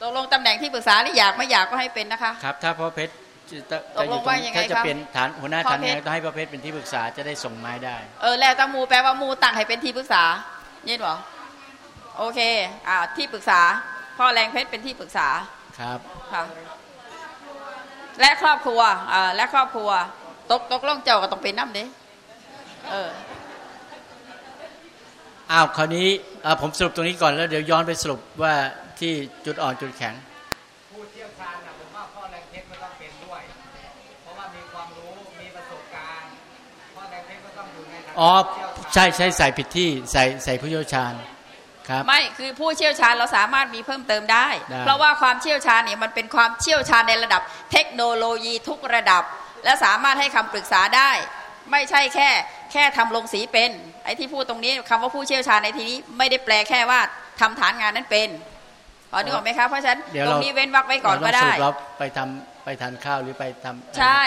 ตกลงตำแหน่งที่ปรึกษานี่อยากไม่อยากก็ให้เป็นนะคะครับถ้าพ่อเพชรจะตกลงว่ายังไงถ้าจะครับเป็นฐานหัวหน้าพ่อฐานเพชรงานต้องให้ประเภทเป็นที่ปรึกษาจะได้ส่งไม้ได้เออแล้วตามูแปลว่ามูตั้งให้เป็นที่ปรึกษาเย็นหรอโอเคอ่าที่ปรึกษาพ่อแรงเพชรเป็นที่ปรึกษาครับค่ะ และครอบครัวอ่าและครอบครัว ตกตกลงเจ้าก็ต้องเป็นน้ำเด้เอออ้าวคราวนี้เอ่อผมสรุปตรงนี้ก่อนแล้วเดี๋ยวย้อนไปสรุปว่าที่จุดอ่อนจุดแข็งผู้เชี่ยวชาญนะผมว่าพ่อแรงเพชรก็ต้องเป็นด้วย เพราะว่ามีความรู้มีประสบการณ์พ่อแรงเพชรก็ต้องอยู่ในฐานะอ๋อผู้เชี่ยวชาญใช่ใช่ใส่ผิดที่ใส่ใส่ผู้เชี่ยวชาญ ครับไม่คือผู้เชี่ยวชาญเราสามารถมีเพิ่มเติมได้ได้ เพราะว่าความเชี่ยวชาญเนี่ยมันเป็นความเชี่ยวชาญในระดับ เทคโนโลยีทุกระดับ และสามารถให้คำปรึกษาได้ ไม่ใช่แค่แค่ทำลงสีเป็นไอ้ที่พูดตรงนี้คำว่าผู้เชี่ยวชาญในที่นี้ไม่ได้แปลแค่ว่าทำฐานงานนั้นเป็นพอนึกออกไหมคะเพราะฉะนั้นเดี๋ยวตรเรางนี้เว้นวรรคไว้ก่อนเราก็ต้งสได้รุปเราไปทำไปทานข้าวหรือไปทำใช่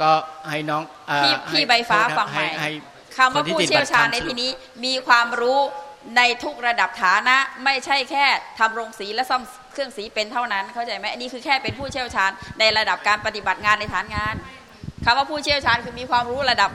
ก็ให้น้องเอ่อพี่ให้พี่ใบฟ้าโทษครับฟังใหม่ให้คำว่าผู้เชี่ยวชาญในที่นี้มีความรู้ ในทุกระดับฐานะไม่ใช่แค่ทำโรงสีและซ่อมเครื่องสีเป็นเท่านั้น เข้าใจไหมอันนี้คือแค่เป็นผู้เชี่ยวชาญในระดับการปฏิบัติงานในฐานงานคำว่าผู้เชี่ยวชาญคือมีความรู้ระดับ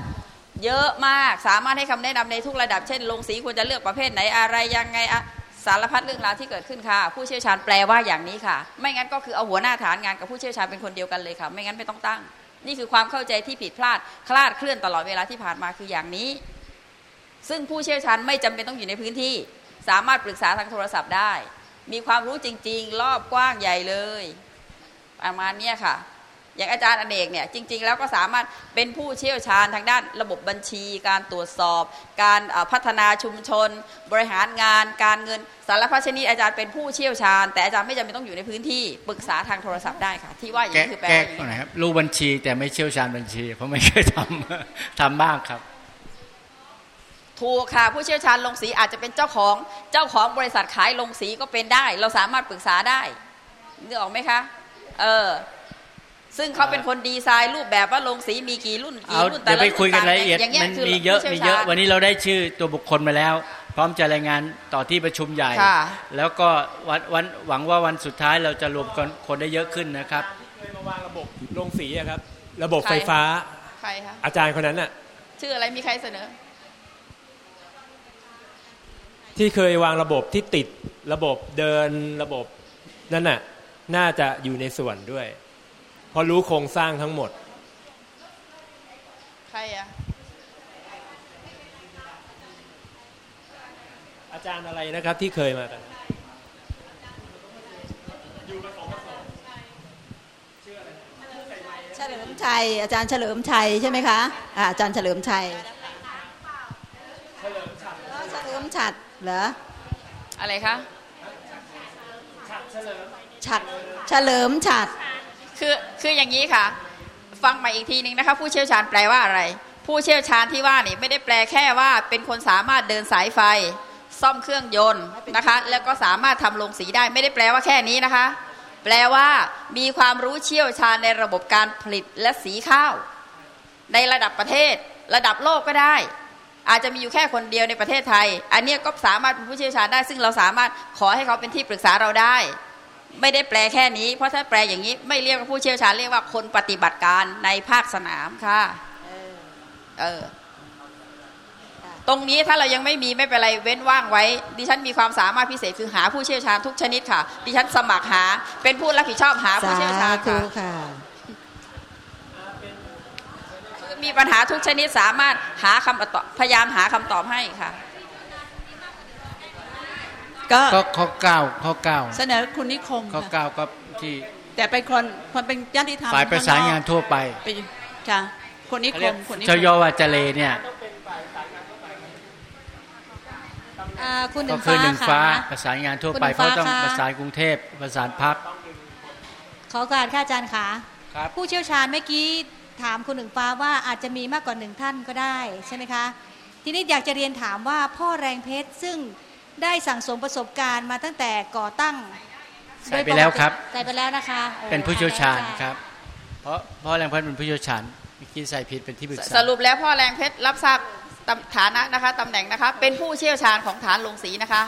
เยอะมากสามารถให้คำแนะนำในทุกระดับเช่นโรงสีควรจะเลือกประเภทไหนอะไรยังไงอะสารพัดเรื่องราวที่เกิดขึ้นค่ะ ผู้เชี่ยวชาญแปลว่าอย่างนี้ค่ะ ไม่งั้นก็คือเอาหัวหน้าฐานงานกับผู้เชี่ยวชาญเป็นคนเดียวกันเลยค่ะ ไม่งั้นไม่ต้องตั้ง นี่คือความเข้าใจที่ผิดพลาดคลาดเคลื่อนตลอดเวลาที่ผ่านมาคืออย่างนี้ ซึ่งผู้เชี่ยวชาญไม่จำเป็นต้องอยู่ในพื้นที่ สามารถปรึกษาทางโทรศัพท์ได้ มีความรู้จริง ๆ รอบกว้างใหญ่เลยประมาณนี้ค่ะ อย่างอาจารย์อเนกเนี่ยจริง ๆ แล้วก็สามารถเป็นผู้เชี่ยวชาญทางด้านระบบบัญชี การตรวจสอบ การพัฒนาชุมชน บริหารงาน การเงินสารพัดชนิดอาจารย์เป็นผู้เชี่ยวชาญ แต่อาจารย์ไม่จำเป็นต้องอยู่ในพื้นที่ปรึกษาทางโทรศัพท์ได้ค่ะ ที่ว่าอย่างนี้คือแปลว่าอย่างนี้ครับรู้บัญชีแต่ไม่เชี่ยวชาญบัญชี เพราะไม่เคยทำทำบ้างครับ ถูกค่ะ ผู้เชี่ยวชาญลงสีอาจจะเป็นเจ้าของเจ้าของบริษัทขายลงสีก็เป็นได้ เราสามารถปรึกษาได้นึกออกไหมคะ เออ ซึ่งเขาเป็นคนดีไซน์รูปแบบว่าลงสีมีกี่รุ่นกี่เอารุ่นแต่เดี๋ยวละไปรุ่นคุยกันต่งรายละเอียดอย่างเงี้ยมันคือมีเยอะผู้มีชี่วเยอะชาญวันนี้เราได้ชื่อตัวบุคคลมาแล้ว พร้อมจะรายงานต่อที่ประชุมใหญ่ค่ะแล้วก็วันวันหวังว่าวันสุดท้ายเราจะรวมคนคนได้เยอะขึ้นนะครับเคยมาวางระบบลงสีอะครับ ระบบไฟฟ้าใครคะอาจารย์คนนั้นน่ะ ชื่ออะไรมีใครเสนอ ที่เคยวางระบบที่ติดระบบเดินระบบนั่นน่ะน่าจะอยู่ในส่วนด้วย เพราะรู้โครงสร้างทั้งหมด ใครอะอาจารย์อะไรนะครับที่เคยมากันเฉลิมชัยอาจารย์เฉลิมชัยใช่ไหมคะอ่าอาจารย์เฉลิมชัยเฉลิมฉัด เหรออะไรคะฉัดเฉลิมฉัดคือคืออย่างนี้ค่ะ ฟังใหม่อีกทีหนึ่งนะคะผู้เชี่ยวชาญแปลว่าอะไร ผู้เชี่ยวชาญที่ว่านี่ไม่ได้แปลแค่ว่า เป็นคนสามารถเดินสายไฟ ซ่อมเครื่องยนต์นะคะ แล้วก็สามารถทำลงสีได้ไม่ได้แปลว่าแค่นี้นะคะ แปลว่า มีความรู้เชี่ยวชาญในระบบการผลิตและสีข้าว ในระดับประเทศ ระดับโลกก็ได้ อาจจะมีอยู่แค่คนเดียวในประเทศไทย อันเนี้ยก็สามารถเป็นผู้เชี่ยวชาญได้ ซึ่งเราสามารถขอให้เขาเป็นที่ปรึกษาเราได้ ไม่ได้แปลแค่นี้ เพราะถ้าแปลอย่างนี้ไม่เรียกว่าผู้เชี่ยวชาญเรียกว่าคนปฏิบัติการในภาคสนามค่ะเออตรงนี้ถ้าเรายังไม่มีไม่เป็นไรเว้นว่างไว้ ดิฉันมีความสามารถพิเศษคือหาผู้เชี่ยวชาญทุกชนิดค่ะ ดิฉันสมัครหาเป็นผู้รับผิดชอบหาผู้สาเชี่ยวชาญธุค่ะ ค่ะ คือ มีปัญหาทุกชนิดสามารถหาคำตอบพยายามหาคำตอบให้ค่ะ ก็ก็ข้อเก้าข้อเก้าเสนอคุณนิคมข้อค่ะเก้าก็ที่แต่เป็นคนคนเป็นญาติธรรมฝ่ายประสานงานทั่วไปไปค่ะคุณนิเขาคเรียกมคุณนิคชยมวาจเลเนี่ยอ่าคุณหก็นึ่งคือฟ้าหนึ่งฟ้าค่ะประสานงานทั่วคุณไปหนึ่งเพราะฟ้าต้องค่ะประสานกรุงเทพประสานพักขอการค่ะอาจารย์ค่ะครับผู้เชี่ยวชาญเมื่อกี้ ถามคุณหนึ่งฟ้าว่าอาจจะมีมากกว่าหนึ่งท่านก็ได้ใช่ไหมคะ ทีนี้อยากจะเรียนถามว่าพ่อแรงเพชรซึ่งได้สั่งสมประสบการณ์มาตั้งแต่ก่อตั้งใส่ไปแล้วครับใส่ไปแล้วนะคะโอ้เป็นผู้เชี่ยวชาญใแล้วะครับ เพราะเพราะแรงพัฒน์เป็นผู้เชี่ยวชาญเมื่อกี้ใส่ผิดเป็นที่ปรึกษาสรุปแล้วพ่อแรงเพชรรับทราบตำฐานะนะคะตำแหน่งนะคะ เป็นผู้เชี่ยวชาญของฐานลงสีนะคะ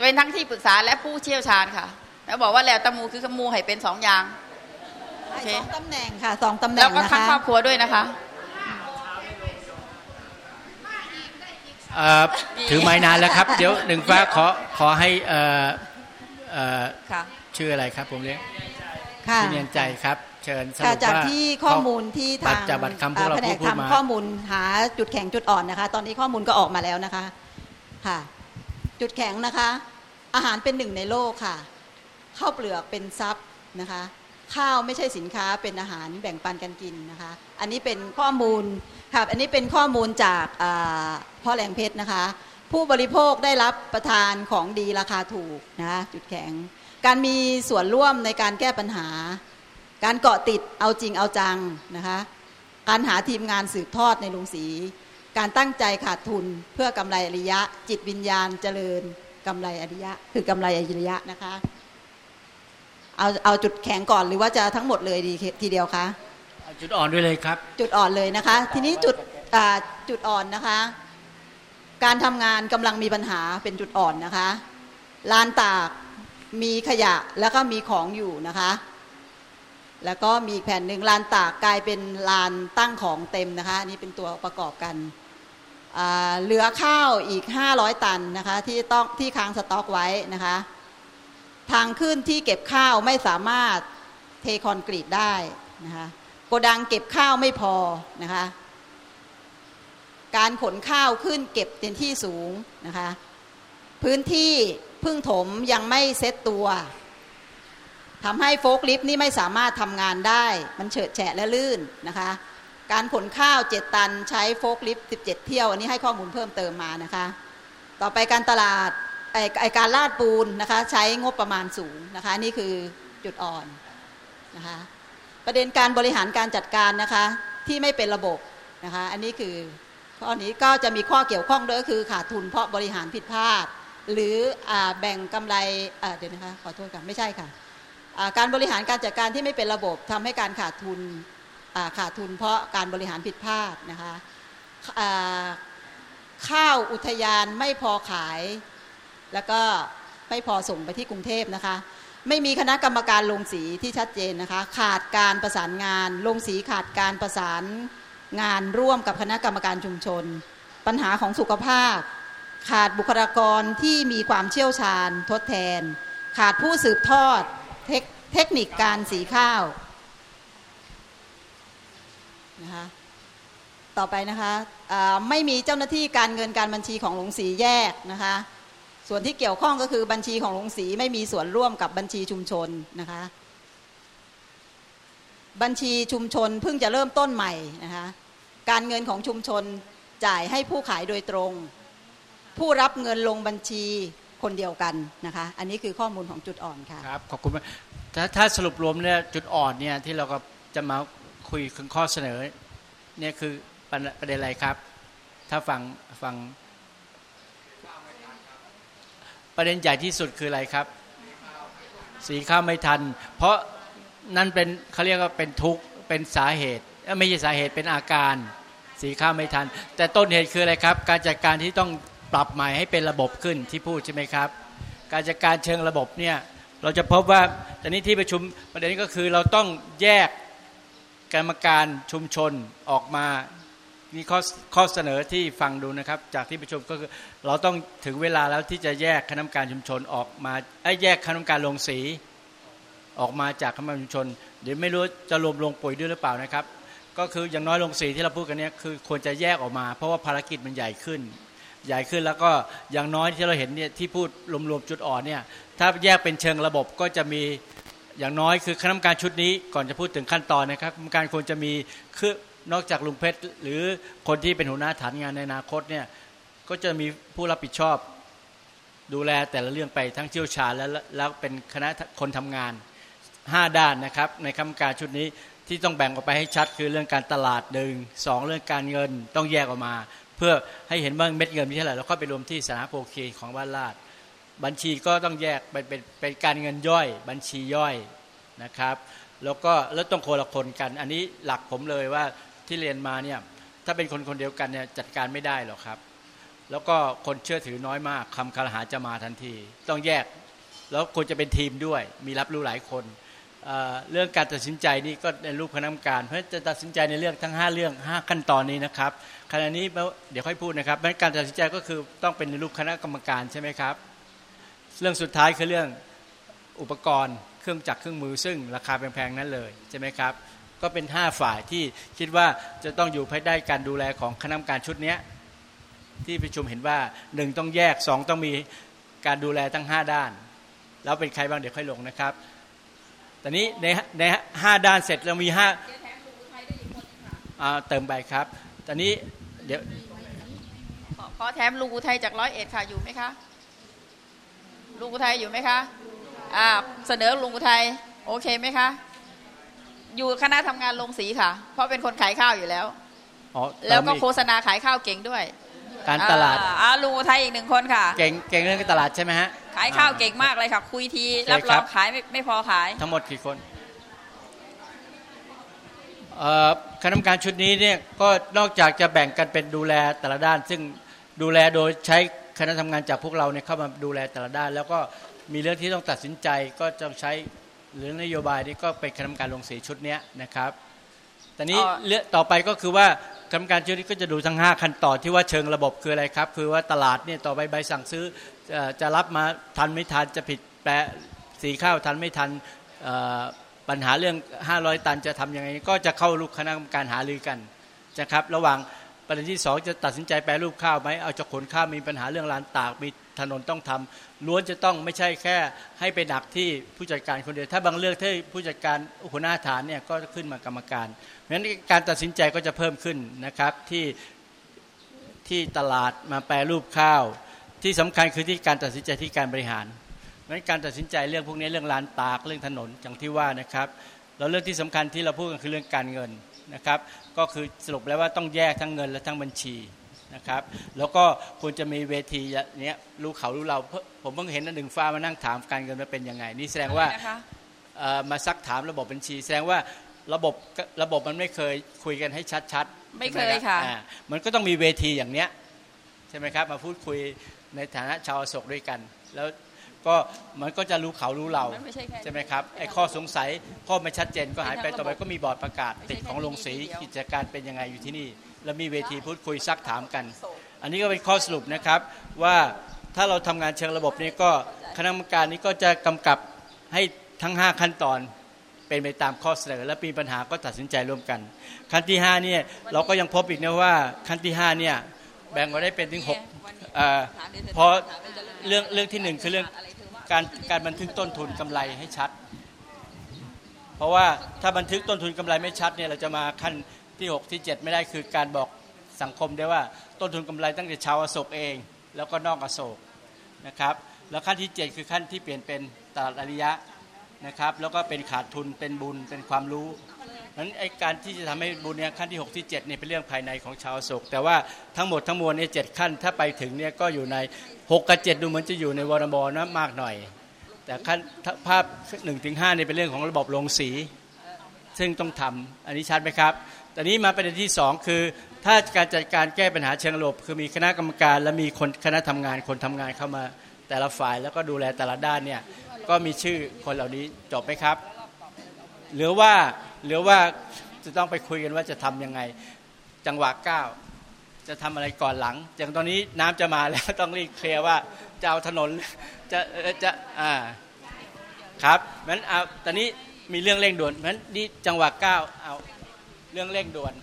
เป็นทั้งที่ปรึกษาและผู้เชี่ยวชาญค่ะ แล้วบอกว่าแล้วตะมูคือขมูให้เป็นสองอย่าง โอเคสองตำแหน่งค่ะสองตำแหน่แล้งวก็นะทั้งคะครอบครัวด้วยนะคะเอ่อถือไม้นานแล้วครับ เดี๋ยวหนึ่งฟ้าขอขอให้เอ่อเอ่อค่ะชื่ออะไรครับผมเรียกค่ะพี่เนียนใจครับ เชิญสค่ะรุปจากว่าที่ข้อมูลที่ทางจากบัตรคำพวกเราแผนพูกดพูดมาทำข้อมูลหาจุดแข็งจุดอ่อนนะคะ ตอนนี้ข้อมูลก็ออกมาแล้วนะคะค่ะ จุดแข็งนะคะ อาหารเป็นหนึ่งในโลกค่ะข้าวเปลือกเป็นทรัพย์นะคะ ข้าวไม่ใช่สินค้าเป็นอาหารแบ่งปันกันกินนะคะ อันนี้เป็นข้อมูลครับอันนี้เป็นข้อมูลจากพ่อแหลงเพชรนะคะ ผู้บริโภคได้รับประทานของดีราคาถูกนะคะจุดแข็ง การมีส่วนร่วมในการแก้ปัญหา การเกาะติดเอาจริงเอาจังนะคะการหาทีมงานสืบทอดในโรงสีการตั้งใจขาดทุนเพื่อกำไรอริยะ จิตวิญญาณเจริญกำไรอริยะ คือกำไรอริยะนะคะ เอาเอาจุดแข็งก่อนหรือว่าจะทั้งหมดเลยดีทีเดียวคะเอาจุดอ่อนด้วยเลยครับ จุดอ่อนเลยนะคะ ทีนี้จุดอ่าจุดอ่อนนะคะ การทำงานกำลังมีปัญหาเป็นจุดอ่อนนะคะลานตากมีขยะแล้วก็มีของอยู่นะคะ แล้วก็มีอีกแผ่นหนึ่งลานตากกลายเป็นลานตั้งของเต็มนะคะอันนี่เป็นตัวประกอบกันอ่าเหลือข้าวอีก 500 ตันนะคะที่ต้องที่ค้างสต็อกไว้นะคะ ทางขึ้นที่เก็บข้าวไม่สามารถเทคอนกรีตได้นะคะโกดังเก็บข้าวไม่พอนะคะการขนข้าวขึ้นเก็บในที่สูงนะคะพื้นที่พึ่งถมยังไม่เซ็ตตัวทำให้โฟกลิฟต์นี่ไม่สามารถทำงานได้ มันเฉิดแฉะและลื่นนะคะ การขนข้าว 7 ตันใช้โฟกลิฟต์17 เที่ยว อันนี้ให้ข้อมูลเพิ่มเติมมานะคะ ต่อไปการตลาด ไอไอการลาดปูนนะคะใช้งบประมาณสูงนะคะนี่คือจุดอ่อนนะคะประเด็นการบริหารการจัดการนะคะที่ไม่เป็นระบบนะคะอันนี้คือข้อนี้ก็จะมีข้อเกี่ยวข้องด้วยก็คือขาดทุนเพราะบริหารผิดพลาด หรืออแบ่งกำไรเดี๋ยวนะคะขอโทษค่ะไม่ใช่ค่ะการบริหารการจัดการที่ไม่เป็นระบบทำให้การขาดทุนขาดทุนเพราะการบริหารผิดพลาดนะคะข้าวอุทยานไม่พอขาย แล้วก็ไม่พอส่งไปที่กรุงเทพนะคะ ไม่มีคณะกรรมการลงสีที่ชัดเจนนะคะ ขาดการประสานงานลงสีขาดการประสานงานร่วมกับคณะกรรมการชุมชน ปัญหาของสุขภาพ ขาดบุคลากรที่มีความเชี่ยวชาญทดแทน ขาดผู้สืบทอดเทคเทคนิคการสีข้าวนะคะต่อไปนะคะไม่มีเจ้าหน้าที่การเงินการบัญชีของหลงสีแยกนะคะ ส่วนที่เกี่ยวข้องก็คือบัญชีของโรงสีไม่มีส่วนร่วมกับบัญชีชุมชนนะคะ บัญชีชุมชนเพิ่งจะเริ่มต้นใหม่นะคะการเงินของชุมชนจ่ายให้ผู้ขายโดยตรง ผู้รับเงินลงบัญชีคนเดียวกันนะคะ อันนี้คือข้อมูลของจุดอ่อนค่ะครับขอบคุณมากถ้าถ้าสรุปรวมเนี่ยจุดอ่อนเนี่ยที่เราก็จะมาคุยถึงข้อเสนอเนี่ยคือประเด็นอะไรครับ ถ้าฟังฟัง ประเด็นใหญ่ที่สุดคืออะไรครับ สีข้าวไม่ทัน เพราะนั่นเป็นเขาเรียกว่าเป็นทุกข์เป็นสาเหตุ ไม่ใช่สาเหตุเป็นอาการ สีข้าวไม่ทัน แต่ต้นเหตุคืออะไรครับ การจัดการที่ต้องปรับใหม่ให้เป็นระบบขึ้นที่พูดใช่ไหมครับ การจัดการเชิงระบบเนี่ยเราจะพบว่าตอนนี้ที่ประชุมประเด็นนี้ก็คือเราต้องแยกกรรมการชุมชนออกมา มีข้อข้อเสนอที่ฟังดูนะครับ จากที่ประชุมก็คือเราต้องถึงเวลาแล้วที่จะแยกคณะกรรมการชุมชนออกมาไอ้แยกคณะกรรมการลงสีออกมาจากคณะกรรมการชุมชน เดี๋ยวไม่รู้จะรวมลงปุ๋ยด้วยหรือเปล่านะครับ ก็คืออย่างน้อยลงสีที่เราพูดกันเนี้ยคือควรจะแยกออกมา เพราะว่าภารกิจมันใหญ่ขึ้น ใหญ่ขึ้นแล้วก็อย่างน้อยที่เราเห็นเนี่ยที่พูดรวมๆจุดอ่อนเนี่ยถ้าแยกเป็นเชิงระบบก็จะมีอย่างน้อยคือคณะกรรมการชุดนี้ก่อนจะพูดถึงขั้นตอนนะครับกรรมการควรจะมีคือ นอกจากลุงเพชรหรือคนที่เป็นหัวหน้าฐานงานในอนาคตเนี่ยก็จะมีผู้รับผิดชอบ ดูแลแต่ละเรื่องไปทั้งเชี่ยวชาญและแล้วเป็นคณะคนทำงาน 5 ด้านนะครับ ในคณะกรรมการชุดนี้ที่ต้องแบ่งออกไปให้ชัด คือเรื่องการตลาดหนึ่งสองเรื่องการเงินต้องแยกออกมา เพื่อให้เห็นว่าเม็ดเงินมีเท่าไหร่แล้วก็ไปรวมที่สาธารณโภคีของบ้านลาดบัญชีก็ต้องแยกเป็นเป็นเป็นการเงินย่อย บัญชีย่อยนะครับ แล้วก็แล้วต้องคนละคนกัน อันนี้หลักผมเลยว่า ที่เรียนมาเนี่ยถ้าเป็นคนคนเดียวกันเนี่ยจัดการไม่ได้หรอกครับ แล้วก็คนเชื่อถือน้อยมากคำคารหาจะมาทันที ต้องแยกแล้วควรจะเป็นทีมด้วย มีรับรู้หลายคนเเรื่องการตัดสินใจนี่ก็ในรูปคณะกรรมการ เพราะจะตัดสินใจในเรื่องทั้ง 5 เรื่อง 5 ขั้นตอนนี้นะครับขณะนี้เดี๋ยวค่อยพูดนะครับเพราะฉะนั้นการตัดสินใจก็คือต้องเป็นในรูปคณะกรรมการใช่ไหมครับ เรื่องสุดท้ายคือเรื่องอุปกรณ์เครื่องจักรเครื่องมือซึ่งราคาแพงๆนั้นเลยใช่ไหมครับ ก็เป็น 5 ฝ่ายที่คิดว่าจะต้องอยู่ภายใต้การดูแลของคณะกรรมการชุดนี้ที่ประชุมเห็นว่าหนึ่งต้องแยกสองต้องมีการดูแลทั้ง 5 ด้าน แล้วเป็นใครบ้างเดี๋ยวค่อยลงนะครับตอนนี้ในในห้าด้านเสร็จเรามีห้าเติมไปครับ ตอนนี้เดี๋ยวขอขอแถมลุงอุทัยจากร้อยเอ็ดค่ะอยู่ไหมคะลุงอุทัยอยู่ไหมคะอ่าเสนอลุงอุทัยโอเคไหมคะ อยู่คณะทำงานลงสีค่ะ เพราะเป็นคนขายข้าวอยู่แล้วอ๋อแล้วก็เติมอีโฆษณาขายข้าวเก่งด้วย การตลาดอ่อ่าลุงอุทัยอีกหนึ่งคนค่ะ เก่งเก่งเรื่องการตลาดใช่ไหมฮะขายข้าวเก่งมากเลยค่ะ คุยทีใช่รับรครัอบงขายไม่ไม่พอขาย ทั้งหมดกี่คนเอ่อคณะกรรมการชุดนี้เนี่ยก็นอกจากจะแบ่งกันเป็นดูแลแต่ละด้าน ซึ่งดูแลโดยใช้คณะทำงานจากพวกเราเนี่ยเข้ามาดูแลแต่ละด้าน แล้วก็มีเรื่องที่ต้องตัดสินใจก็จะใช้ หรือนโยบายนี้ก็เป็นคณะกรรมการลงสีชุดเนี้ยนะครับตอนนี้อ๋อเรื่องต่อไปก็คือว่าคณะกรรมการชุดนี้ก็จะดูทั้ง 5 ขั้นตอนที่ว่าเชิงระบบคืออะไรครับ คือว่าตลาดเนี่ยต่อไปใบสั่งซื้อเอ่อจะรับมาทันไม่ทันจะผิดแปลสีข้าวทันไม่ทันเอ่อปัญหาเรื่อง 500 ตันจะทำยังไง ก็จะเข้าลูกคณะกรรมการหารือกันนะครับระหว่างประเด็นที่สองจะตัดสินใจแปรรูปข้าวไหมเอาจะขนข้าวมีปัญหาเรื่องลานตากมีถนนต้องทำ ล้วนจะต้องไม่ใช่แค่ให้ไปหนักที่ผู้จัดการคนเดียว ถ้าบางเรื่องที่ผู้จัดการหัวหน้าฐานเนี่ยก็ขึ้นมากรรมการ เพราะฉะนั้นการตัดสินใจก็จะเพิ่มขึ้นนะครับที่ที่ตลาดมาแปรรูปข้าว ที่สำคัญคือที่การตัดสินใจที่การบริหารเพราะฉะนั้นการตัดสินใจเรื่องพวกนี้เรื่องลานตากเรื่องถนนอย่างที่ว่านะครับแล้วเรื่องที่สำคัญที่เราพูดกันคือเรื่องการเงินนะครับ ก็คือสรุปแล้วว่าต้องแยกทั้งเงินและทั้งบัญชี นะครับ แล้วก็ควรจะมีเวทีอย่างเนี้ยรู้เขารู้เราเพราะผมเพิ่งเห็นอันหนึ่งฟ้ามานั่งถามการเงินว่าเป็นยังไง นี่แสดงว่าอะไรนะคะเอ่อมาซักถามระบบบัญชี แสดงว่าระบบระบบมันไม่เคยคุยกันให้ชัดๆ ไม่เคยใช่หรับค่ะอ่ามันก็ต้องมีเวทีอย่างเนี้ยใช่ไหมครับ มาพูดคุยในฐานะชาวอโศกด้วยกัน แล้วก็มันก็จะรู้เขารู้เรามันไม่ใช่แค่ใช่ไหมครับไอ้ข้อสงสัยข้อไม่ชัดเจนก็หายไปเป็นทั้งต่อไประบบก็มีบอร์ดประกาศไม่ใช่ติดของลงสีแค่ที่เดียวกิจการเป็นยังไงอยู่ที่นี่ แล้วมีเวทีพูดคุยซักถามกัน อันนี้ก็เป็นข้อสรุปนะครับว่าถ้าเราทำงานเชิงระบบนี้ก็คณะกรรมการนี้ก็จะกำกับให้ทั้ง 5 ขั้นตอนเป็นไปตามข้อเสนอ และมีปัญหาก็ตัดสินใจร่วมกัน ขั้นที่5เนี่ยเราก็ยังพบอีกนะว่าขั้นที่5เนี่ยแบ่งออกได้เป็นถึง6เอ่อเพราะเรื่องเรื่องที่หนึ่งคือเรื่องการการบันทึกต้นทุนกำไรให้ชัด เพราะว่าถ้าบันทึกต้นทุนกำไรไม่ชัดเนี่ยเราจะมาขั้น ที่ 6 ที่ 7 ไม่ได้คือการบอกสังคมได้ว่าต้นทุนกำไรตั้งแต่ชาวอโศกเอง แล้วก็นอกอโศกนะครับแล้วขั้นที่ 7 คือขั้นที่เปลี่ยนเป็นตลาดอริยะนะครับแล้วก็เป็นขาดทุนเป็นบุญเป็นความรู้นั้นไอการที่จะทำให้บุญเนี่ยขั้นที่ 6 ที่7เนี่ยเป็นเรื่องภายในของชาวโศกแต่ว่าทั้งหมดทั้งมวลเนี่ยเจ็ดขั้นถ้าไปถึงเนี่ยก็อยู่ใน 6 กับ 7 ดูเหมือนจะอยู่ในวรบนะมากหน่อย แต่ขั้นภาพ1นถึงห้านี่ยเป็นเรื่องของระบบลงสี ซึ่งต้องทำอันนี้ชัดไหมครับ ตอนนี้มาประเด็นที่ 2 คือ ถ้าการจัดการแก้ปัญหาเชิงระบบคือมีคณะกรรมการ และมีคนคณะทำงานคนทำงานเข้ามาแต่ละฝ่ายแล้วก็ดูแลแต่ละด้านเนี่ยก็มีชื่อคนเหล่านี้จบไหมครับ หรือว่าหรือว่าจะต้องไปคุยกันว่าจะทำยังไง จังหวะก้าวจะทำอะไรก่อนหลังอย่างตอนนี้น้ำจะมาแล้วต้องรีบเคลียร์ว่าจะเอาถนนจะจะอ่าครับงั้นเอาตอนนี้มีเรื่องเร่งด่วนงั้นนี่จังหวะเก้าเอา เรื่องเร่งด่วน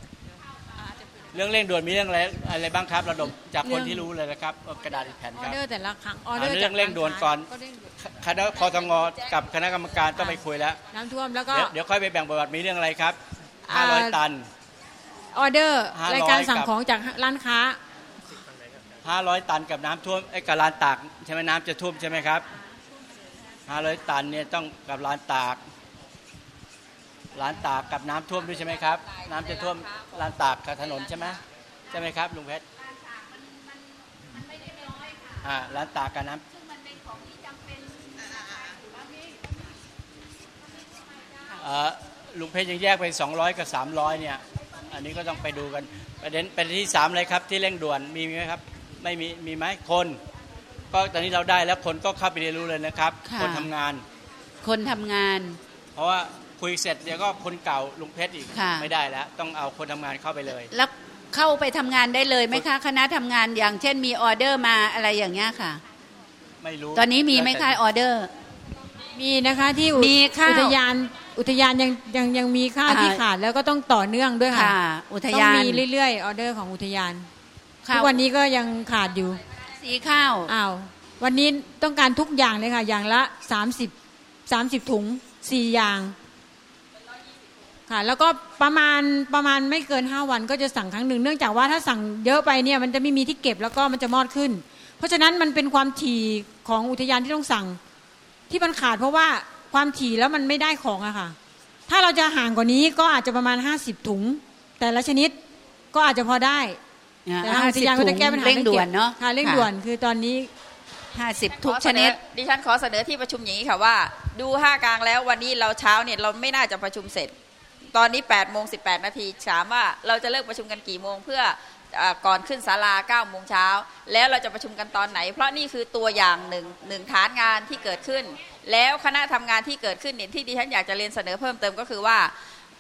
เรื่องเร่งด่วนมีเรื่องอะไรอะไรบ้างครับระดมจากคนที่รู้เลยนะครับเอากระดาษอีกแผ่นอคอรับเดอร์แต่ละครั้งออเดอเอาร์เรื่องเร่งด่วนก่อนก็เร่งด่วนคณะคอทงกับคณะกรรมการต้องไปคุยแล้ว น้ำท่วมแล้วก็ เดี๋ยวเดี๋ยวค่อยไปแบ่งประวัติมีเรื่องอะไรครับอ่า 500ตัน ออเดอร์500รายการสั่งกับของจากร้านค้า 500 ตันกับน้ำท่วมไอ้กับลานตากใช่ไหมน้ำจะท่วมใช่ไหมครับ 500 ตันเนี่ยต้องกับลานตาก ลานตากกับน้ำท่วมด้วยใช่ไหมครับ น้ำจะท่วมลานตากกับถนนใช่ไหมใช่ไหมครับลุงเพชรอ่าลานตากกับน้ำเอ่อลุงเพชรยังแยกเป็น200 กับ 300 เนี่ย อันนี้ก็ต้องไปดูกัน ประเด็นประเด็นที่สามเลยครับ ที่เร่งด่วนมีไหมครับ ไม่มีมีไหมคน ก็ตอนนี้เราได้แล้วคนก็เข้าไปเรียนรู้เลยนะครับค่ะคนทำงาน คนทำงานพราะว่า คุยเสร็จเดี๋ยวก็คนเก่าลุงเพชรอีกค่ะไม่ได้แล้ว ต้องเอาคนทำงานเข้าไปเลย แล้วเข้าไปทำงานได้เลยไหมคะ คณะทำงานอย่างเช่นมีออเดอร์มาอะไรอย่างเงี้ยค่ะ ไม่รู้ ตอนนี้มีไหมแล้วคะแต่ออเดอร์ มีนะคะที่อุมีข้าวอุทยานอุทยานยังยังยังมีข้าวอ่าที่ขาดแล้วก็ต้องต่อเนื่องด้วยค่ะค่ะอุทต้องยานมีเรื่อยๆออเดอร์ของอุทยานข้าทุวกวันนี้ก็ยังขาดอยู่ สีข้าวอ้าววันนี้ต้องการทุกอย่างเลยค่ะ อย่างละ 30 30 ถุงสี่อย่าง ค่ะแล้วก็ประมาณประมาณไม่เกิน 5 วันก็จะสั่งครั้งหนึ่งเนื่องจากว่าถ้าสั่งเยอะไปเนี่ยมันจะไม่มีที่เก็บแล้วก็มันจะมอดขึ้น เพราะฉะนั้นมันเป็นความถี่ของอุทยานที่ต้องสั่ง ที่มันขาดเพราะว่าความถี่แล้วมันไม่ได้ของอะค่ะ ถ้าเราจะห่างกว่านี้ก็อาจจะประมาณ 50 ถุง แต่ละชนิดก็อาจจะพอได้แต่ทางอุทยานก็จะแก้ปัญหาเร่งด่วนไม่ก็บเนาะค่ะเร่งด่วนคือตอนนี้ห้าสิบทุกขอชเสนนิอดดิฉันขอเสนอที่ประชุมอย่างนี้ค่ะว่า ดูห้ากลางแล้ววันนี้เราเช้าเนี่ยเราไม่น่าจะประชุมเสร็จ ตอนนี้8ปดโมงสินาทีถามว่าเราจะเลิกประชุมกันกี่โมงเพื่ออก่อนขึ้นศาลา9ก้าโมงเช้าแล้วเราจะประชุมกันตอนไหน เพราะนี่คือตัวอย่างหนึ่งหนึ่งฐานงานที่เกิดขึ้น แล้วคณะทำงานที่เกิดขึ้นเนี่ยที่ดิฉันอยากจะเรียนเสนอเพิ่มเติมก็คือว่า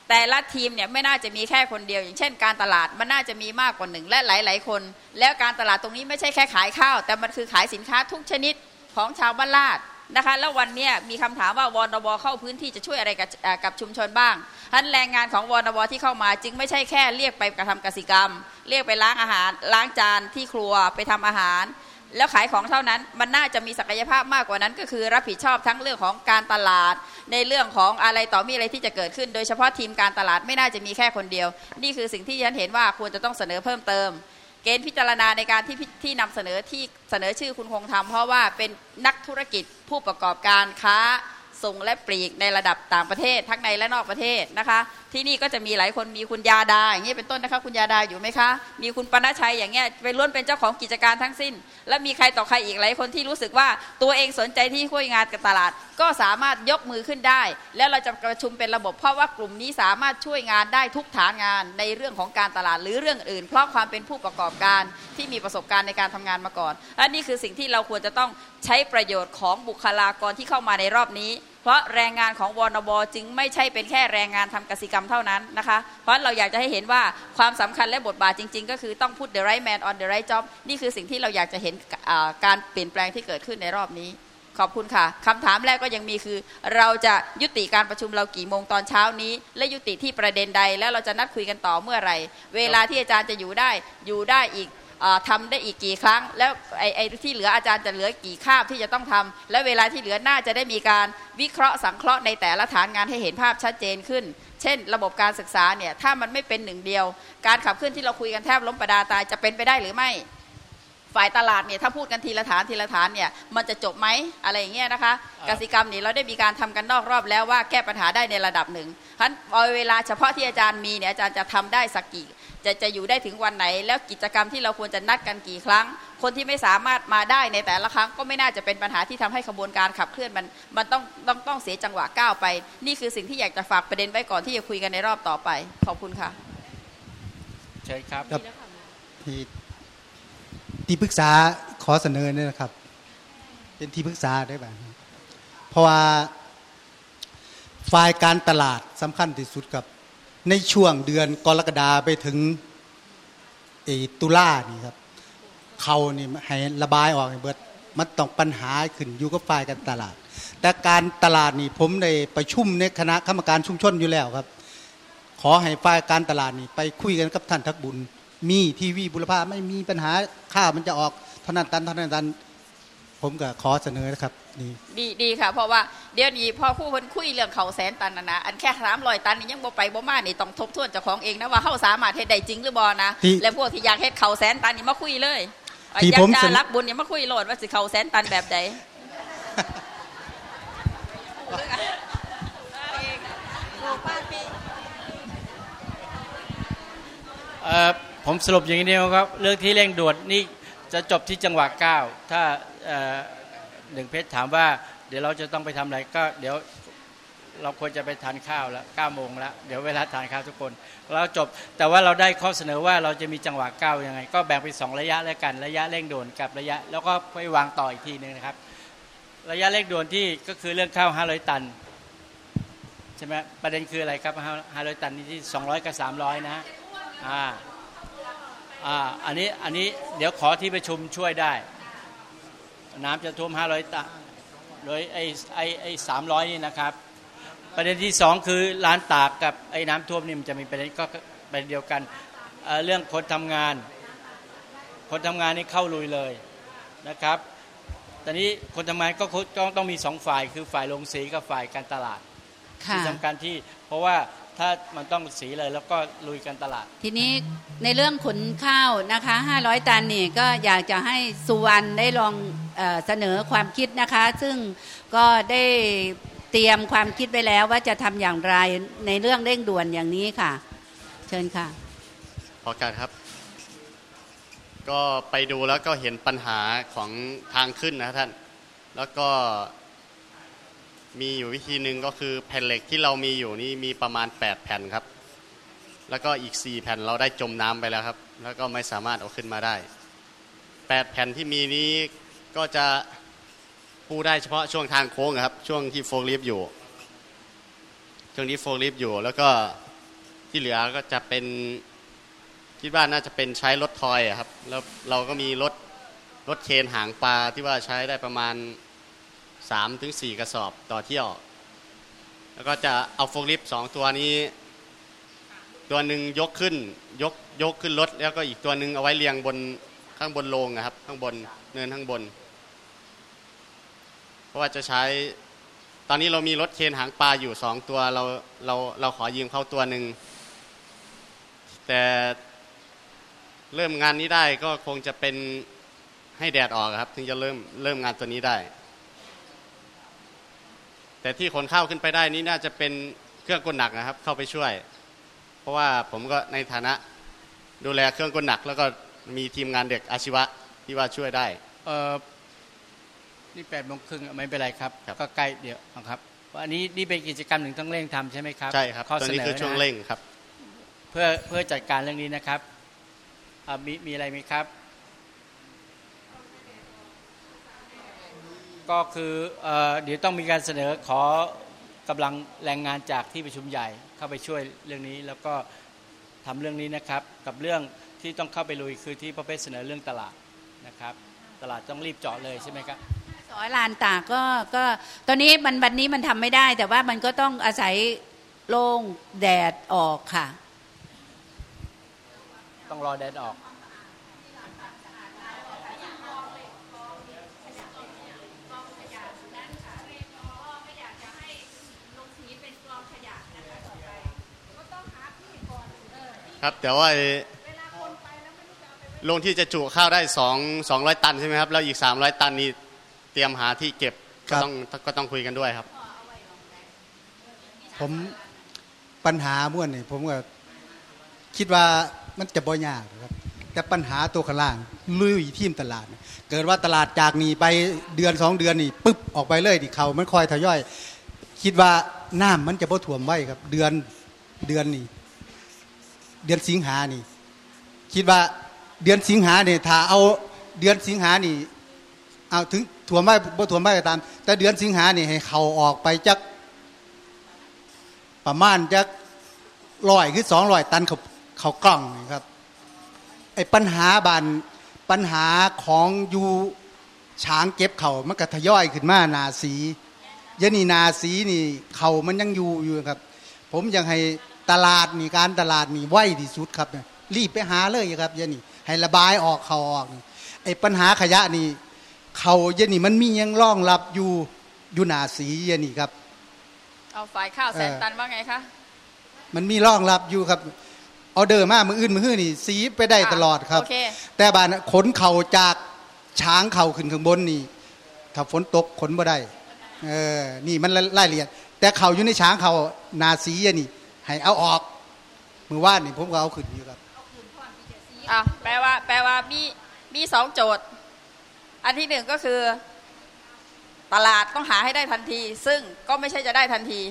แต่ละทีมเนี่ยไม่น่าจะมีแค่คนเดียว อย่างเช่น การตลาดมันน่าจะมีมากกว่าหนึ่งและหลาย ๆ คน แล้วการตลาดตรงนี้ไม่ใช่แค่ขายข้าว แต่มันคือขายสินค้าทุกชนิดของชาวบ้านลาด นะคะแล้ววันนี้มีคำถามว่าวอนบเข้าพื้นที่จะช่วยอะไรกับกับชุมชนบ้างทันแรงงานของวอนบที่เข้ามา จึงไม่ใช่แค่เรียกไปกระทำกสิกรรม เรียกไปล้างอาหาร ล้างจานที่ครัวไปทำอาหาร แล้วขายของเท่านั้นมันน่าจะมีศักยภาพมากกว่านั้น ก็คือรับผิดชอบทั้งเรื่องของการตลาด ในเรื่องของอะไรต่อมีอะไรที่จะเกิดขึ้น โดยเฉพาะทีมการตลาดไม่น่าจะมีแค่คนเดียว นี่คือสิ่งที่ฉันเห็นว่าควรจะต้องเสนอเพิ่มเติม เกณฑ์พิจารณาในการที่ที่นำเสนอที่เสนอชื่อคุณคงทำเพราะว่าเป็นนักธุรกิจผู้ประกอบการค้าส่งและปลีกในระดับต่างประเทศ ทั้งในและนอกประเทศนะคะ ที่นี่ก็จะมีหลายคนมีคุณยาดาอย่างนี้ยเป็นต้นนะคะ คุณยาดาอยู่ไหมคะ มีคุณปนชัยอย่างเงี้ยเป็นล้วนเป็นเจ้าของกิจการทั้งสิ้น และมีใครต่อใครอีกหลายคนที่รู้สึกว่าตัวเองสนใจที่คุยงานกับตลาด ก็สามารถยกมือขึ้นได้ แล้วเราจะประชุมเป็นระบบเพราะว่ากลุ่มนี้สามารถช่วยงานได้ทุกฐานงานในเรื่องของการตลาดหรือเรื่องอื่น เพราะความเป็นผู้ประกอบการที่มีประสบการณ์ในการทำงานมาก่อนและนี่คือสิ่งที่เราควรจะต้องใช้ประโยชน์ของบุคลากรที่เข้ามาในรอบนี้ เพราะแรงงานของวนบจึงไม่ใช่เป็นแค่แรงงานทำกสิกรรมเท่านั้นนะคะ เพราะเราอยากจะให้เห็นว่าความสำคัญและบทบาทจริง ๆ ก็คือต้องพูด the right man on the right job นี่คือสิ่งที่เราอยากจะเห็นการเปลี่ยนแปลงที่เกิดขึ้นในรอบนี้ ขอบคุณค่ะคำถามแรกก็ยังมีคือ เราจะยุติการประชุมเรากี่โมงตอนเช้านี้ และยุติที่ประเด็นใด แล้วเราจะนัดคุยกันต่อเมื่อไหร่ เวลาที่อาจารย์จะอยู่ได้อยู่ได้อีก อ่าทำได้อีกกี่ครั้ง แล้วไอ้ไอ้ที่เหลืออาจารย์จะเหลือกี่คาบที่จะต้องทำและเวลาที่เหลือน่าจะได้มีการวิเคราะห์สังเคราะห์ในแต่ละฐานงานให้เห็นภาพชัดเจนขึ้น เช่น ระบบการศึกษาเนี่ยถ้ามันไม่เป็นหนึ่งเดียว การขับเคลื่อนที่เราคุยกันแทบล้มประดาตายจะเป็นไปได้หรือไม่ฝ่ายตลาดเนี่ยถ้าพูดกันทีละฐานทีละฐานเนี่ยมันจะจบไหมอะไรอย่างเงี้ยนะคะกสิกรรมนี่เราได้มีการทำกันนอกรอบแล้วว่าแก้ปัญหาได้ในระดับหนึ่งฉะนั้นเอาเวลาเฉพาะที่อาจารย์มีเนี่ยอาจารย์จะทำได้สักกี่ จะจะอยู่ได้ถึงวันไหน แล้วกิจกรรมที่เราควรจะนัดกันกี่ครั้ง คนที่ไม่สามารถมาได้ในแต่ละครั้ง ก็ไม่น่าจะเป็นปัญหาที่ทำให้ขบวนการขับเคลื่อนมันมันต้องต้องต้องเสียจังหวะก้าวไป นี่คือสิ่งที่อยากจะฝากประเด็นไว้ก่อนที่จะคุยกันในรอบต่อไปขอบคุณค่ะเชิญครับครับที่ที่ปรึกษาขอเสนอเนี่ยนะครับ เป็นที่ปรึกษาได้บ้างเพราะว่าฝ่ายการตลาดสำคัญที่สุดกับ ในช่วงเดือนกรกฎาไปถึงตุลานี่ครับเขานี่ให้ระบายออกเบิดมันต้องปัญหาขึ้นอยู่กับฝ่ายการตลาด แต่การตลาดนี่ผมได้ประชุมในคณะกรรมการชุมชนอยู่แล้วครับ ขอให้ฝ่ายการตลาดนี่ไปคุยกันกับท่านทักบุญ มีทีวีบุรพาไม่มีปัญหาข้าวมันจะออกเท่านั้นตันเท่านั้นตัน ผมก็ขอเสนอนะครับนี่ดีดีค่ะ เพราะว่าเดี๋ยวนี้พอคู่คนคุยเรื่องเขาแสนตันนะนะอันแค่สามรอยตันนี่ยังบ่ไปบ่มานี่ต้องทบทวนเจ้าของเองนะว่าเขาสามารถเฮ็ดได้จริงหรือบ่นะที่และพวกที่อยากเฮ็ดเขาแสนตันนี่มาคุยเลยที่อยากผมจะเสนอรักบุญนี่มาคุยโลดว่าสิเขาแสนตันแบบใดเอ่อผมสรุปอย่างนี้นะครับเรื่องที่เร่งด่วนนี่จะจบที่จังหวะเก้าถ้าเอ่อ หนึ่งเพชรถามว่า เดี๋ยวเราจะต้องไปทำอะไรก็เดี๋ยวเราควรจะไปทานข้าวแล้วเก้าโมงแล้วเดี๋ยวเวลาทานข้าวทุกคน เราจบแต่ว่าเราได้ข้อเสนอว่าเราจะมีจังหวะเก้ายังไง ก็แบ่งเป็นสองระยะแล้วกัน ระยะเร่งด่วนกับระยะ แล้วก็ไปวางต่ออีกทีหนึงนะครับ ระยะเร่งด่วนที่ก็คือเรื่องข้าว500ตันใช่ไหมประเด็นคืออะไรครับห้าร้อยตันนี่ที่สองร้อยกับสามร้อยนะอ่าอ่าอันนี้อันนี้เดี๋ยวขอที่ประชุมช่วยได้ น้ำจะท่วมห้าร้อยตันโดยไอ้ไอ้ไอ้สามร้อยนี่นะครับ ประเด็นที่สองคือร้านตากกับไอ้น้ำท่วมนี่มันจะมีประเด็นก็ประเด็นเดียวกันเอ่อเรื่องคนทำงาน คนทำงานนี่เข้าลุยเลยนะครับตอนนี้คนทำงานก็ต้องต้องมีสองฝ่ายคือฝ่ายลงสีกับฝ่ายการตลาดค่ะที่สำคัญที่เพราะว่า ถ้ามันต้องสีเลยแล้วก็ลุยกันตลาด ทีนี้ในเรื่องขนข้าวนะคะ 500 ตันนี่ก็อยากจะให้สุวรรณได้ลองเออเสนอความคิดนะคะ ซึ่งก็ได้เตรียมความคิดไว้แล้วว่าจะทำอย่างไรในเรื่องเร่งด่วนอย่างนี้ค่ะ เชิญค่ะ ขอการครับ ก็ไปดูแล้วก็เห็นปัญหาของทางขึ้นนะท่าน แล้วก็ มีอยู่วิธีหนึ่งก็คือแผ่นเหล็กที่เรามีอยู่นี่มีประมาณ 8 แผ่นครับ แล้วก็อีก 4 แผ่นเราได้จมน้ำไปแล้วครับ แล้วก็ไม่สามารถเอาขึ้นมาได้ 8 แผ่นที่มีนี้ก็จะปูได้เฉพาะช่วงทางโค้งครับ ช่วงที่โฟล์ลิฟอยู่ช่วงนี้โฟล์ลิฟอยู่ แล้วก็ที่เหลือก็จะเป็นคิดว่าน่าจะเป็นใช้รถทอยครับ แล้วเราก็มีรถรถเคนหางปลาที่ว่าใช้ได้ประมาณ 3ถึง4กระสอบต่อเที่ยว แล้วก็จะเอาโฟลิฟสองตัวนี้ ตัวหนึ่งยกขึ้นยกยกขึ้นรถ แล้วก็อีกตัวหนึ่งเอาไว้เรียงบนข้างบนโรงนะครับ ข้างบนเนินข้างบน เพราะว่าจะใช้ตอนนี้เรามีรถเคนหางปลาอยู่สองตัวเราเราเราขอยืมเขาตัวหนึ่งแต่เริ่มงานนี้ได้ก็คงจะเป็นให้แดดออกครับ ถึงจะเริ่มเริ่มงานตัวนี้ได้ แต่ที่ขนข้าวขึ้นไปได้นี่น่าจะเป็นเครื่องกลหนักนะครับ เข้าไปช่วย เพราะว่าผมก็ในฐานะดูแลเครื่องกลหนัก แล้วก็มีทีมงานเด็กอาชีวะที่ว่าช่วยได้ เออนี่แปดโมงครึ่งไม่เป็นไรครับ ก็ใกล้เดี๋ยวนะครับอันนี้นี่เป็นกิจกรรมหนึ่งต้องเร่งทำใช่ไหมครับใช่ครับข้อตอนเสนี้นอคือช่วงนะเร่งครับ เพื่อเพื่อจัดการเรื่องนี้นะครับอ่ามีมีอะไรไหมครับ ก็คือเอ่อเดี๋ยวต้องมีการเสนอขอกำลังแรงงานจากที่ประชุมใหญ่เข้าไปช่วยเรื่องนี้ แล้วก็ทำเรื่องนี้นะครับ กับเรื่องที่ต้องเข้าไปลุยคือที่ประเภทเสนอเรื่องตลาดนะครับ ตลาดต้องรีบเจาะเลยใช่ไหมครับสอยลานตากก็ก็ตอนนี้มันวันนี้มันทำไม่ได้ แต่ว่ามันก็ต้องอาศัยโล่งแดดออกค่ะ ต้องรอแดดออก ครับแต่ว่าไอ้โรงที่จะจุข้าวได้สองสองร้อยตันใช่ไหมครับแล้วอีกสามร้อยตันนี้เตรียมหาที่เก็บครัก็บต้องก็ต้องคุยกันด้วยครับ ผมปัญหาม่วนนี่ผมก็คิดว่ามันจะบ่ยากครับ แต่ปัญหาตัวข้างล่างลุยทีมตลาดเนี่ยเกิดว่าตลาดจากนี้ไปเดือนสองเดือนนี่ปึ๊บออกไปเลยดิเขามันคอยทยอย คิดว่าน้ำมันจะบ่ถ่วมไว้ครับ เดือนเดือนนี่ เดือนสิงหานี่ คิดว่าเดือนสิงหาเนี่ยถ้าเอาเดือนสิงหานี่เอาถึงถั่วมไว้บ่ถั่วไว้ก็ตาม แต่เดือนสิงหานี่ให้เขาออกไปจักประมาณจะร้อยคือสองร้อยตันเขาเขากล่องนะครับไอ้ปัญหาบานปัญหาของอยู่ช้างเก็บเขามันก็ทยอยขึ้นมานาสียะนี่นาสีนี่เขามันยังอยู่อยู่ครับ ผมยังให้ ตลาดนี่การตลาดนี่ไวที่สุดครับเนี่ยรีบไปหาเลยครับยะนี่ให้ระบายออกเขาออกนี่ไอ้ปัญหาขยะนี่เขายะนี่มันมียังร่องรับอยู่อยู่นาสียะนี่ครับ เอาฝ่ายข้าวแสนเออตันว่าไงคะมันมีร่องรับอยู่ครับออเดอร์มามืออื่นมือหื้อนี่สีไปได้ตลอดครับโอเคแต่บานขนเข่าจากช้างเข่าขึ้นข้างบนนี่ถ้าฝนตกขนบ่ได้เออนี่มันไล่เลียด แต่เข่าอยู่ในช้างเข่านาสีอะนี่ ให้เอาออกมือว่านนี่ผมก็เอาขึ้นอยู่ครับอะแปลว่า แปลว่ามีมีสองโจทย์ อันที่หนึ่งก็คือ ตลาดต้องหาให้ได้ทันที ซึ่งก็ไม่ใช่จะได้ทันที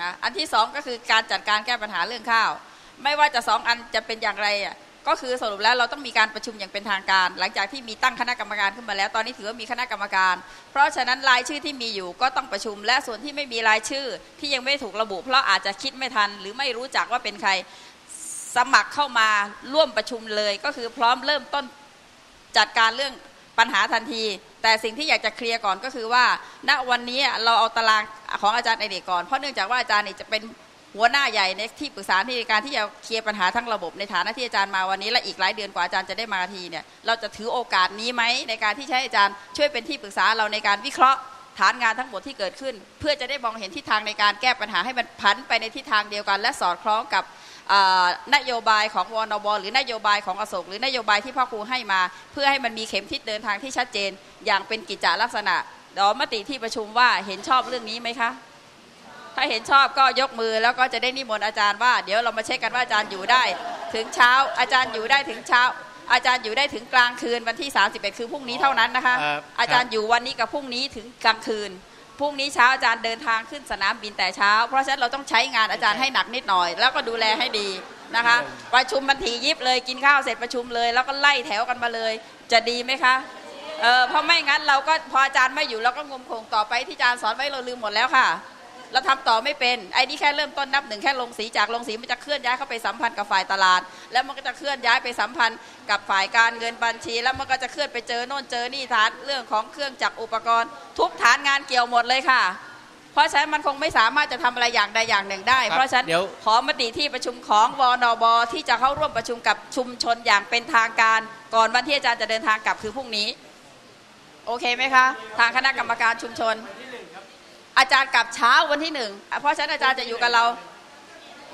นะอันที่สองก็คือการจัดการแก้ปัญหาเรื่องข้าว ไม่ว่าจะสองอันจะเป็นอย่างไรอะ ก็คือสรุปแล้วเราต้องมีการประชุมอย่างเป็นทางการ หลังจากที่มีตั้งคณะกรรมการขึ้นมาแล้ว ตอนนี้ถือว่ามีคณะกรรมการ เพราะฉะนั้นรายชื่อที่มีอยู่ก็ต้องประชุม และส่วนที่ไม่มีรายชื่อที่ยังไม่ถูกระบุ เพราะอาจจะคิดไม่ทัน หรือไม่รู้จักว่าเป็นใครสมัครเข้ามาร่วมประชุมเลย ก็คือพร้อมเริ่มต้นจัดการเรื่องปัญหาทันที แต่สิ่งที่อยากจะเคลียร์ก่อนก็คือว่า ณวันนี้เราเอาตารางของอาจารย์ไอเด็กก่อนเพราะเนื่องจากว่าอาจารย์เนี่ยจะเป็น หัวหน้าใหญ่ในที่ปรึกษาในการที่จะเคลียร์ปัญหาทั้งระบบในฐานะที่อาจารย์มาวันนี้ และอีกหลายเดือนกว่าอาจารย์จะได้มาทีเนี่ยเราจะถือโอกาสนี้ไหมในการที่ใช้อาจารย์ช่วยเป็นที่ปรึกษาเราในการวิเคราะห์ฐานงานทั้งหมดที่เกิดขึ้น เพื่อจะได้มองเห็นทิศทางในการแก้ปัญหาให้มันพันไปในทิศทางเดียวกัน และสอดคล้องกับนโยบายของวนบหรือนโยบายของอโศกหรือนโยบายที่พ่อครูให้มา เพื่อให้มันมีเข็มทิศเดินทางที่ชัดเจน อย่างเป็นกิจจลักษณะดี๋ยวมติที่ประชุมว่าเห็นชอบเรื่องนี้ไหมคะ ถ้าเห็นชอบก็ยกมือแล้วก็จะได้นิมนต์อาจารย์ว่า เดี๋ยวเรามาเช็คกันว่าอาจารย์อยู่ได้ ถึงเช้าอาจารย์อยู่ได้ถึงเช้า อาจารย์อยู่ได้ถึงกลางคืนวันที่ 31 คือพรุ่งนี้เท่านั้นนะคะ ครับ อาจารย์อยู่วันนี้กับพรุ่งนี้ถึงกลางคืนพรุ่งนี้เช้าอาจารย์เดินทางขึ้นสนามบินแต่เช้า เพราะฉะนั้นเราต้องใช้งานอาจารย์ให้หนักนิดหน่อย แล้วก็ดูแลให้ดีนะคะประชุมบันทียิบเลยกินข้าวเสร็จประชุมเลย แล้วก็ไล่แถวกันมาเลย จะดีไหมคะเออเพราะไม่งั้นเราก็พออาจารย์ไม่อยู่เราก็งมคงต่อไปที่อาจารย์สอนไว้เราลืมหมดแล้วค่ะ เราทำต่อไม่เป็นไอ้นี่แค่เริ่มต้นนับหนึ่งแค่ลงสีจากลงสีมันจะเคลื่อนย้ายเข้าไปสัมพันธ์กับฝ่ายตลาด แล้วมันก็จะเคลื่อนย้ายไปสัมพันธ์กับฝ่ายการเงินบัญชี แล้วมันก็จะเคลื่อนไปเจอโน่นเจอนี่ฐานเรื่องของเครื่องจักรอุปกรณ์ ทุกฐานงานเกี่ยวหมดเลยค่ะ เพราะฉะนั้นมันคงไม่สามารถจะทำอะไรอย่างใดอย่างหนึ่งได้ครับเพราะฉะนั้นเดี๋ยวขอมติที่ประชุมของวนบที่จะเข้าร่วมประชุมกับชุมชนอย่างเป็นทางการ ก่อนวันที่อาจารย์จะเดินทางกลับคือพรุ่งนี้ โอเคไหมคะ ทางคณะกรรมการชุมชน อาจารย์กลับเช้าวันที่หนึ่งเพราะฉะนั้นอาจารย์จะอยู่กับเรา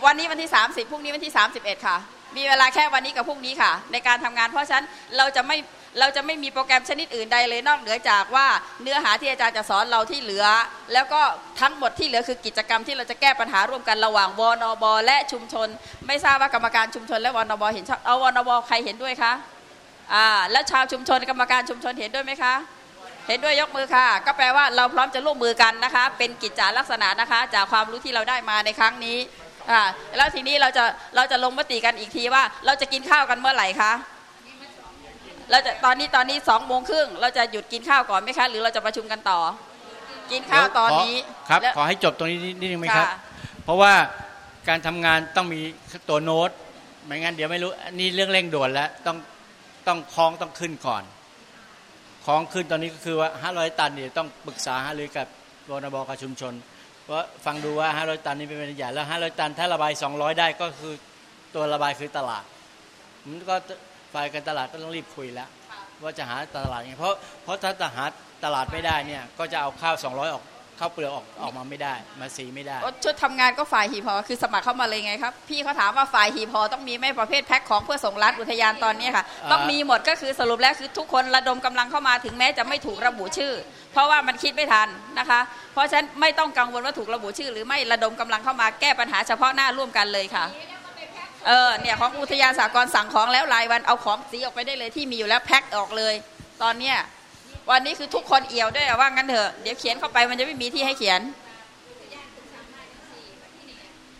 วันนี้วันที่ 30พรุ่งนี้วันที่ 31 ค่ะ มีเวลาแค่วันนี้กับพรุ่งนี้ค่ะ ในการทำงาน เพราะฉะนั้นเราจะไม่เราจะไม่มีโปรแกรมชนิดอื่นใดเลยนอกเหนือจากว่าเนื้อหาที่อาจารย์จะสอนเราที่เหลือ แล้วก็ทั้งหมดที่เหลือคือกิจกรรมที่เราจะแก้ปัญหาร่วมกันระหว่างวนบและชุมชน ไม่ทราบว่ากรรมการชุมชน และวนบเห็นชอบเอาวนบใครเห็นด้วยคะอ่าแล้วชาวชุมชนกรรมการชุมชนเห็นด้วยไหมคะ เห็นด้วยยกมือค่ะ ก็แปลว่าเราพร้อมจะร่วมมือกันนะคะ เป็นกิจจาลักษณะนะคะ จากความรู้ที่เราได้มาในครั้งนี้อ่าแล้วทีนี้เราจะเราจะลงมติกันอีกทีว่า เราจะกินข้าวกันเมื่อไหร่คะเราจะตอนนี้ตอนนี้สองโมงครึ่งเราจะหยุดกินข้าวก่อนไหมคะ หรือเราจะประชุมกันต่อ กินข้าวตอนนี้ขครับแล้วขอให้จบตรงนี้นิดนึงไหมครับค่ะเพราะว่าการทำงานต้องมีตัวโน้ตไม่งั้นเดี๋ยวไม่รู้อันนี่เรื่องเร่งด่วนแล้วต้องต้องคล้องต้องขึ้นก่อน ของขึ้นตอนนี้ก็คือว่า500ตันเนี่ยต้องปรึกษาหารือกับรนบกับชุมชนว่าฟังดูว่า500ตันนี่เป็นปัญญาแล้ว500ตันถ้าระบาย200ได้ก็คือตัวระบายคือตลาด มันก็ฝ่ายการตลาดก็ต้องรีบคุยแล้ว ว่าจะหาตลาดไงเพราะเพราะถ้าหาตลาดไม่ได้เนี่ยก็จะเอาข้าว200ออก ข้าวเปลือกออกออกมาไม่ได้ มาสีไม่ได้ ชุดทำงานก็ฝ่ายหีพอคือสมัครเข้ามาเลยไงครับ พี่เขาถามว่าฝ่ายหีพอต้องมีไหม่ประเภทแพ็คของเพื่อส่งรัฐอุทยานตอนนี้ค่ะ อ่า ต้องมีหมดก็คือสรุปแล้วคือทุกคนระดมกำลังเข้ามาถึงแม้จะไม่ถูกระบุชื่อ เพราะว่ามันคิดไม่ทันนะคะ เพราะฉะนั้นไม่ต้องกังวลว่าถูกระบุชื่อ หรือไม่ระดมกำลังเข้ามาแก้ปัญหาเฉพาะหน้าร่วมกันเลยค่ะ เออเนี่ยของอุทยานสากรณ์สั่งของแล้วรายวันเอาของสีออกไปได้เลยที่มีอยู่แล้วแพ็คออกเลย ตอนเนี้ย วันนี้คือทุกคนเอี่ยวด้วยว่างั้นเถอะเดี๋ยวเขียนเข้าไปมันจะไม่มีที่ให้เขียน